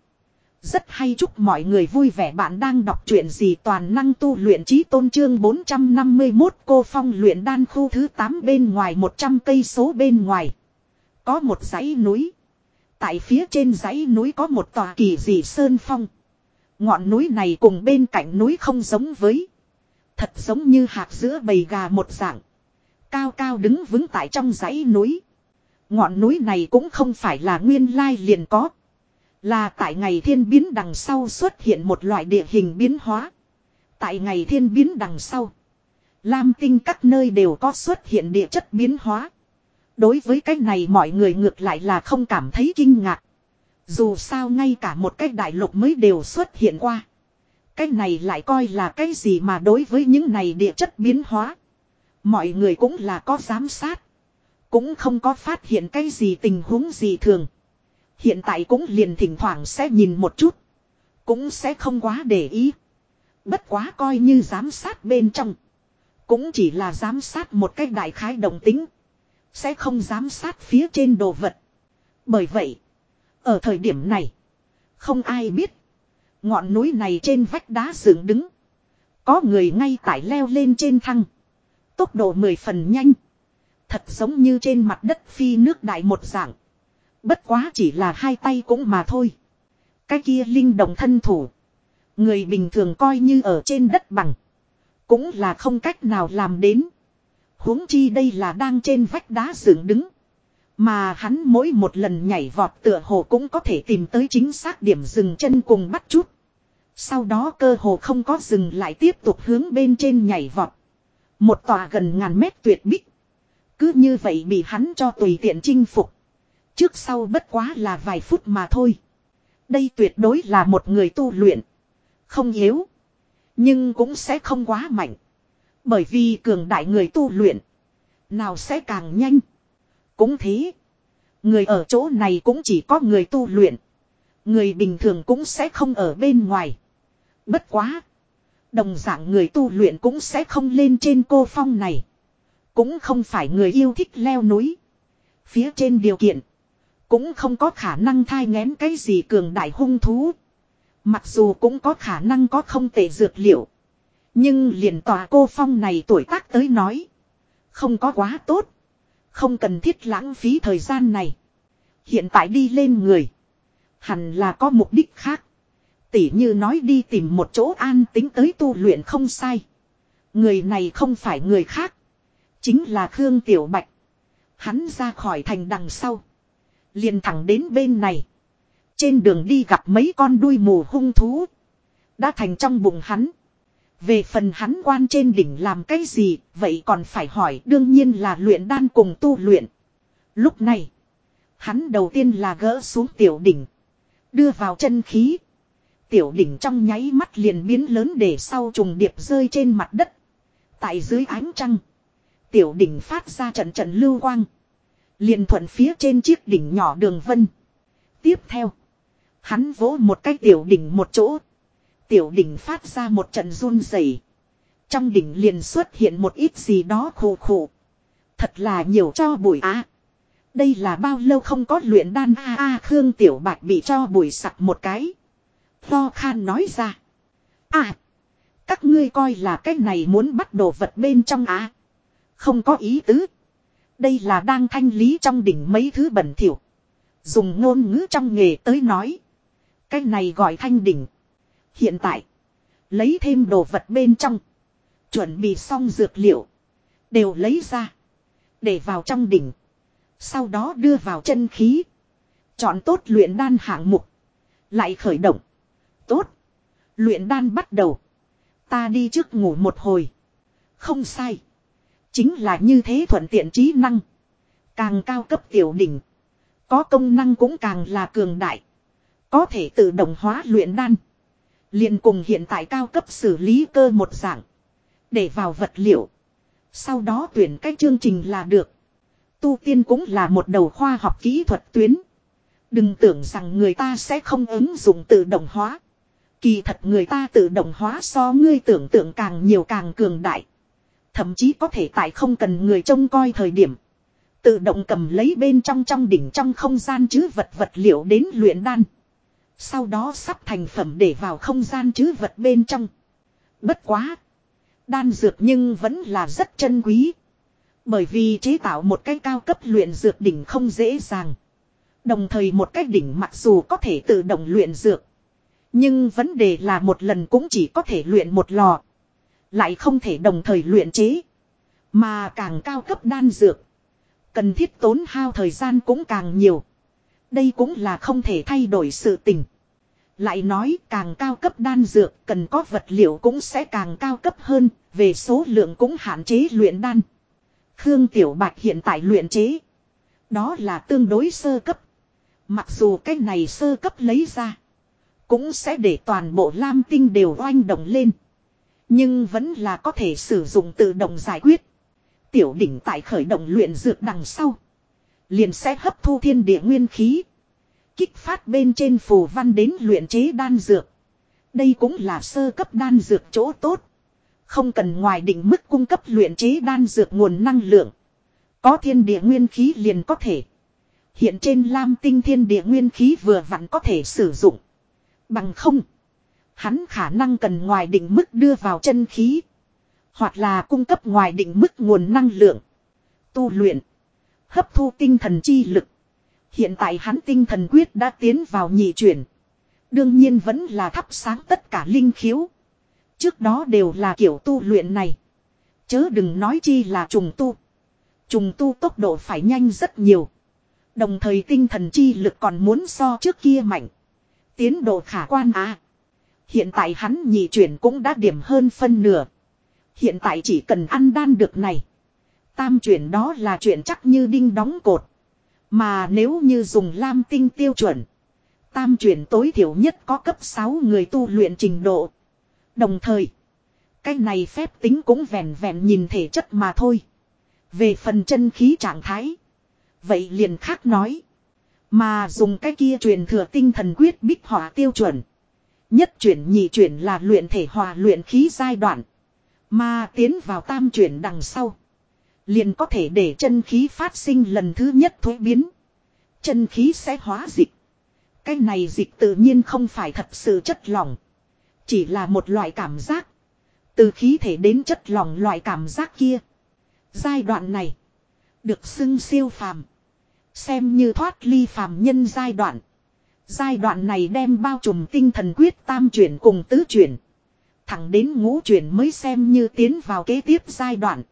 Rất hay chúc mọi người vui vẻ bạn đang đọc truyện gì toàn năng tu luyện trí tôn trương 451 cô phong luyện đan khu thứ 8 bên ngoài 100 cây số bên ngoài. Có một dãy núi. Tại phía trên dãy núi có một tòa kỳ dị sơn phong. Ngọn núi này cùng bên cạnh núi không giống với. Thật giống như hạt giữa bầy gà một dạng. Cao cao đứng vững tại trong dãy núi. Ngọn núi này cũng không phải là nguyên lai liền có. Là tại ngày thiên biến đằng sau xuất hiện một loại địa hình biến hóa. Tại ngày thiên biến đằng sau. Lam tinh các nơi đều có xuất hiện địa chất biến hóa. Đối với cái này mọi người ngược lại là không cảm thấy kinh ngạc. Dù sao ngay cả một cái đại lục mới đều xuất hiện qua. Cái này lại coi là cái gì mà đối với những này địa chất biến hóa. Mọi người cũng là có giám sát. Cũng không có phát hiện cái gì tình huống gì thường. Hiện tại cũng liền thỉnh thoảng sẽ nhìn một chút. Cũng sẽ không quá để ý. Bất quá coi như giám sát bên trong. Cũng chỉ là giám sát một cách đại khái đồng tính. Sẽ không giám sát phía trên đồ vật. Bởi vậy. Ở thời điểm này. Không ai biết. Ngọn núi này trên vách đá dựng đứng. Có người ngay tại leo lên trên thăng. Tốc độ mười phần nhanh. Thật giống như trên mặt đất phi nước đại một dạng. Bất quá chỉ là hai tay cũng mà thôi. Cái kia linh động thân thủ. Người bình thường coi như ở trên đất bằng. Cũng là không cách nào làm đến. huống chi đây là đang trên vách đá dựng đứng. Mà hắn mỗi một lần nhảy vọt tựa hồ cũng có thể tìm tới chính xác điểm dừng chân cùng bắt chút. Sau đó cơ hồ không có dừng lại tiếp tục hướng bên trên nhảy vọt. Một tòa gần ngàn mét tuyệt bích. Cứ như vậy bị hắn cho tùy tiện chinh phục. Trước sau bất quá là vài phút mà thôi. Đây tuyệt đối là một người tu luyện. Không yếu. Nhưng cũng sẽ không quá mạnh. Bởi vì cường đại người tu luyện. Nào sẽ càng nhanh. Cũng thế. Người ở chỗ này cũng chỉ có người tu luyện. Người bình thường cũng sẽ không ở bên ngoài. Bất quá. Đồng dạng người tu luyện cũng sẽ không lên trên cô phong này. Cũng không phải người yêu thích leo núi. Phía trên điều kiện. Cũng không có khả năng thai ngén cái gì cường đại hung thú. Mặc dù cũng có khả năng có không tệ dược liệu. Nhưng liền tòa cô phong này tuổi tác tới nói. Không có quá tốt. Không cần thiết lãng phí thời gian này. Hiện tại đi lên người. Hẳn là có mục đích khác. Tỉ như nói đi tìm một chỗ an tính tới tu luyện không sai. Người này không phải người khác. Chính là Khương Tiểu Bạch. Hắn ra khỏi thành đằng sau. Liền thẳng đến bên này. Trên đường đi gặp mấy con đuôi mù hung thú. Đã thành trong bụng hắn. Về phần hắn quan trên đỉnh làm cái gì, vậy còn phải hỏi đương nhiên là luyện đan cùng tu luyện. Lúc này, hắn đầu tiên là gỡ xuống tiểu đỉnh. Đưa vào chân khí. Tiểu đỉnh trong nháy mắt liền biến lớn để sau trùng điệp rơi trên mặt đất. Tại dưới ánh trăng. Tiểu đỉnh phát ra trận trận lưu quang. Liền thuận phía trên chiếc đỉnh nhỏ đường vân. Tiếp theo. Hắn vỗ một cái tiểu đỉnh một chỗ. Tiểu đỉnh phát ra một trận run rẩy. Trong đỉnh liền xuất hiện một ít gì đó khổ khổ. Thật là nhiều cho bụi á. đây là bao lâu không có luyện đan a a, Khương Tiểu Bạch bị cho bụi sặc một cái. Lo khan nói ra. À. Các ngươi coi là cái này muốn bắt đồ vật bên trong á. Không có ý tứ. Đây là đang thanh lý trong đỉnh mấy thứ bẩn thỉu. Dùng ngôn ngữ trong nghề tới nói. Cái này gọi thanh đỉnh. Hiện tại. Lấy thêm đồ vật bên trong. Chuẩn bị xong dược liệu. Đều lấy ra. Để vào trong đỉnh. Sau đó đưa vào chân khí. Chọn tốt luyện đan hạng mục. Lại khởi động. Tốt. Luyện đan bắt đầu. Ta đi trước ngủ một hồi. Không sai. Chính là như thế thuận tiện trí năng. Càng cao cấp tiểu đỉnh. Có công năng cũng càng là cường đại. Có thể tự động hóa luyện đan. liền cùng hiện tại cao cấp xử lý cơ một dạng. Để vào vật liệu. Sau đó tuyển cách chương trình là được. Tu tiên cũng là một đầu khoa học kỹ thuật tuyến. Đừng tưởng rằng người ta sẽ không ứng dụng tự động hóa. Kỳ thật người ta tự động hóa so ngươi tưởng tượng càng nhiều càng cường đại. Thậm chí có thể tại không cần người trông coi thời điểm. Tự động cầm lấy bên trong trong đỉnh trong không gian chứ vật vật liệu đến luyện đan. Sau đó sắp thành phẩm để vào không gian chứ vật bên trong. Bất quá. Đan dược nhưng vẫn là rất chân quý. Bởi vì chế tạo một cái cao cấp luyện dược đỉnh không dễ dàng. Đồng thời một cái đỉnh mặc dù có thể tự động luyện dược. Nhưng vấn đề là một lần cũng chỉ có thể luyện một lò. Lại không thể đồng thời luyện chế. Mà càng cao cấp đan dược. Cần thiết tốn hao thời gian cũng càng nhiều. Đây cũng là không thể thay đổi sự tình. Lại nói càng cao cấp đan dược cần có vật liệu cũng sẽ càng cao cấp hơn, về số lượng cũng hạn chế luyện đan. Khương Tiểu Bạch hiện tại luyện chế. Đó là tương đối sơ cấp. Mặc dù cái này sơ cấp lấy ra. Cũng sẽ để toàn bộ lam tinh đều oanh động lên. Nhưng vẫn là có thể sử dụng tự động giải quyết. Tiểu đỉnh tại khởi động luyện dược đằng sau. Liền sẽ hấp thu thiên địa nguyên khí. Kích phát bên trên phù văn đến luyện chế đan dược. Đây cũng là sơ cấp đan dược chỗ tốt. Không cần ngoài định mức cung cấp luyện chế đan dược nguồn năng lượng. Có thiên địa nguyên khí liền có thể. Hiện trên lam tinh thiên địa nguyên khí vừa vặn có thể sử dụng. Bằng không. Hắn khả năng cần ngoài định mức đưa vào chân khí. Hoặc là cung cấp ngoài định mức nguồn năng lượng. Tu luyện. Hấp thu tinh thần chi lực. Hiện tại hắn tinh thần quyết đã tiến vào nhị chuyển. Đương nhiên vẫn là thắp sáng tất cả linh khiếu. Trước đó đều là kiểu tu luyện này. Chớ đừng nói chi là trùng tu. Trùng tu tốc độ phải nhanh rất nhiều. Đồng thời tinh thần chi lực còn muốn so trước kia mạnh. Tiến độ khả quan à. Hiện tại hắn nhị chuyển cũng đã điểm hơn phân nửa. Hiện tại chỉ cần ăn đan được này. Tam chuyển đó là chuyện chắc như đinh đóng cột. Mà nếu như dùng lam tinh tiêu chuẩn. Tam chuyển tối thiểu nhất có cấp 6 người tu luyện trình độ. Đồng thời. Cái này phép tính cũng vẹn vẹn nhìn thể chất mà thôi. Về phần chân khí trạng thái. Vậy liền khác nói. Mà dùng cái kia truyền thừa tinh thần quyết bích hỏa tiêu chuẩn. Nhất chuyển nhị chuyển là luyện thể hòa luyện khí giai đoạn. Mà tiến vào tam chuyển đằng sau. Liền có thể để chân khí phát sinh lần thứ nhất thối biến. Chân khí sẽ hóa dịch. Cái này dịch tự nhiên không phải thật sự chất lỏng. Chỉ là một loại cảm giác. Từ khí thể đến chất lỏng loại cảm giác kia. Giai đoạn này. Được xưng siêu phàm. Xem như thoát ly phàm nhân giai đoạn. Giai đoạn này đem bao trùm tinh thần quyết tam chuyển cùng tứ chuyển. Thẳng đến ngũ chuyển mới xem như tiến vào kế tiếp giai đoạn.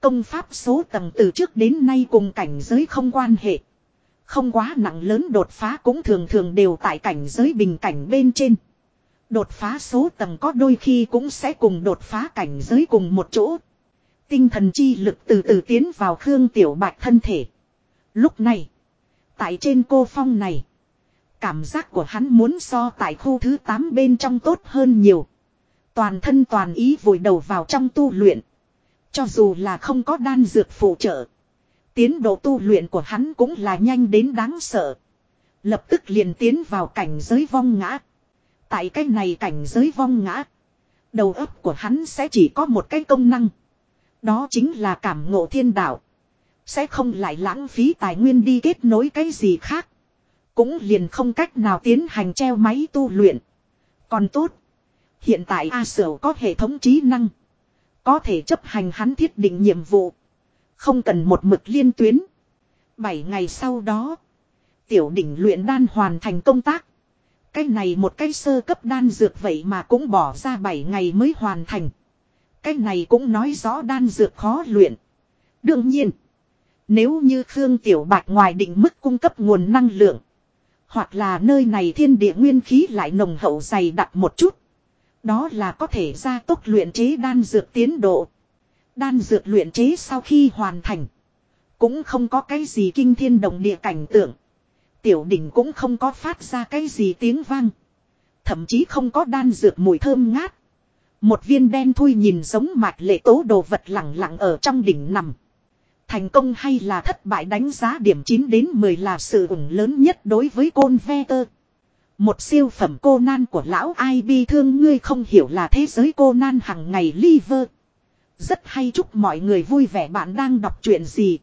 Công pháp số tầng từ trước đến nay cùng cảnh giới không quan hệ. Không quá nặng lớn đột phá cũng thường thường đều tại cảnh giới bình cảnh bên trên. Đột phá số tầng có đôi khi cũng sẽ cùng đột phá cảnh giới cùng một chỗ. Tinh thần chi lực từ từ tiến vào Khương Tiểu Bạch thân thể. Lúc này, tại trên cô phong này, cảm giác của hắn muốn so tại khu thứ 8 bên trong tốt hơn nhiều. Toàn thân toàn ý vùi đầu vào trong tu luyện. Cho dù là không có đan dược phụ trợ. Tiến độ tu luyện của hắn cũng là nhanh đến đáng sợ. Lập tức liền tiến vào cảnh giới vong ngã. Tại cái này cảnh giới vong ngã. Đầu óc của hắn sẽ chỉ có một cái công năng. Đó chính là cảm ngộ thiên đạo. Sẽ không lại lãng phí tài nguyên đi kết nối cái gì khác. Cũng liền không cách nào tiến hành treo máy tu luyện. Còn tốt. Hiện tại A Sở có hệ thống trí năng. Có thể chấp hành hắn thiết định nhiệm vụ. Không cần một mực liên tuyến. Bảy ngày sau đó. Tiểu đỉnh luyện đan hoàn thành công tác. Cái này một cái sơ cấp đan dược vậy mà cũng bỏ ra 7 ngày mới hoàn thành. Cái này cũng nói rõ đan dược khó luyện. Đương nhiên. Nếu như Khương Tiểu Bạch ngoài định mức cung cấp nguồn năng lượng. Hoặc là nơi này thiên địa nguyên khí lại nồng hậu dày đặc một chút. Đó là có thể ra tốc luyện chế đan dược tiến độ. Đan dược luyện chế sau khi hoàn thành. Cũng không có cái gì kinh thiên động địa cảnh tượng. Tiểu đỉnh cũng không có phát ra cái gì tiếng vang. Thậm chí không có đan dược mùi thơm ngát. Một viên đen thui nhìn giống mạch lệ tố đồ vật lặng lặng ở trong đỉnh nằm. Thành công hay là thất bại đánh giá điểm 9 đến 10 là sự ủng lớn nhất đối với côn ve tơ. Một siêu phẩm cô nan của lão ai bi thương ngươi không hiểu là thế giới cô nan hằng ngày liver. Rất hay chúc mọi người vui vẻ bạn đang đọc chuyện gì.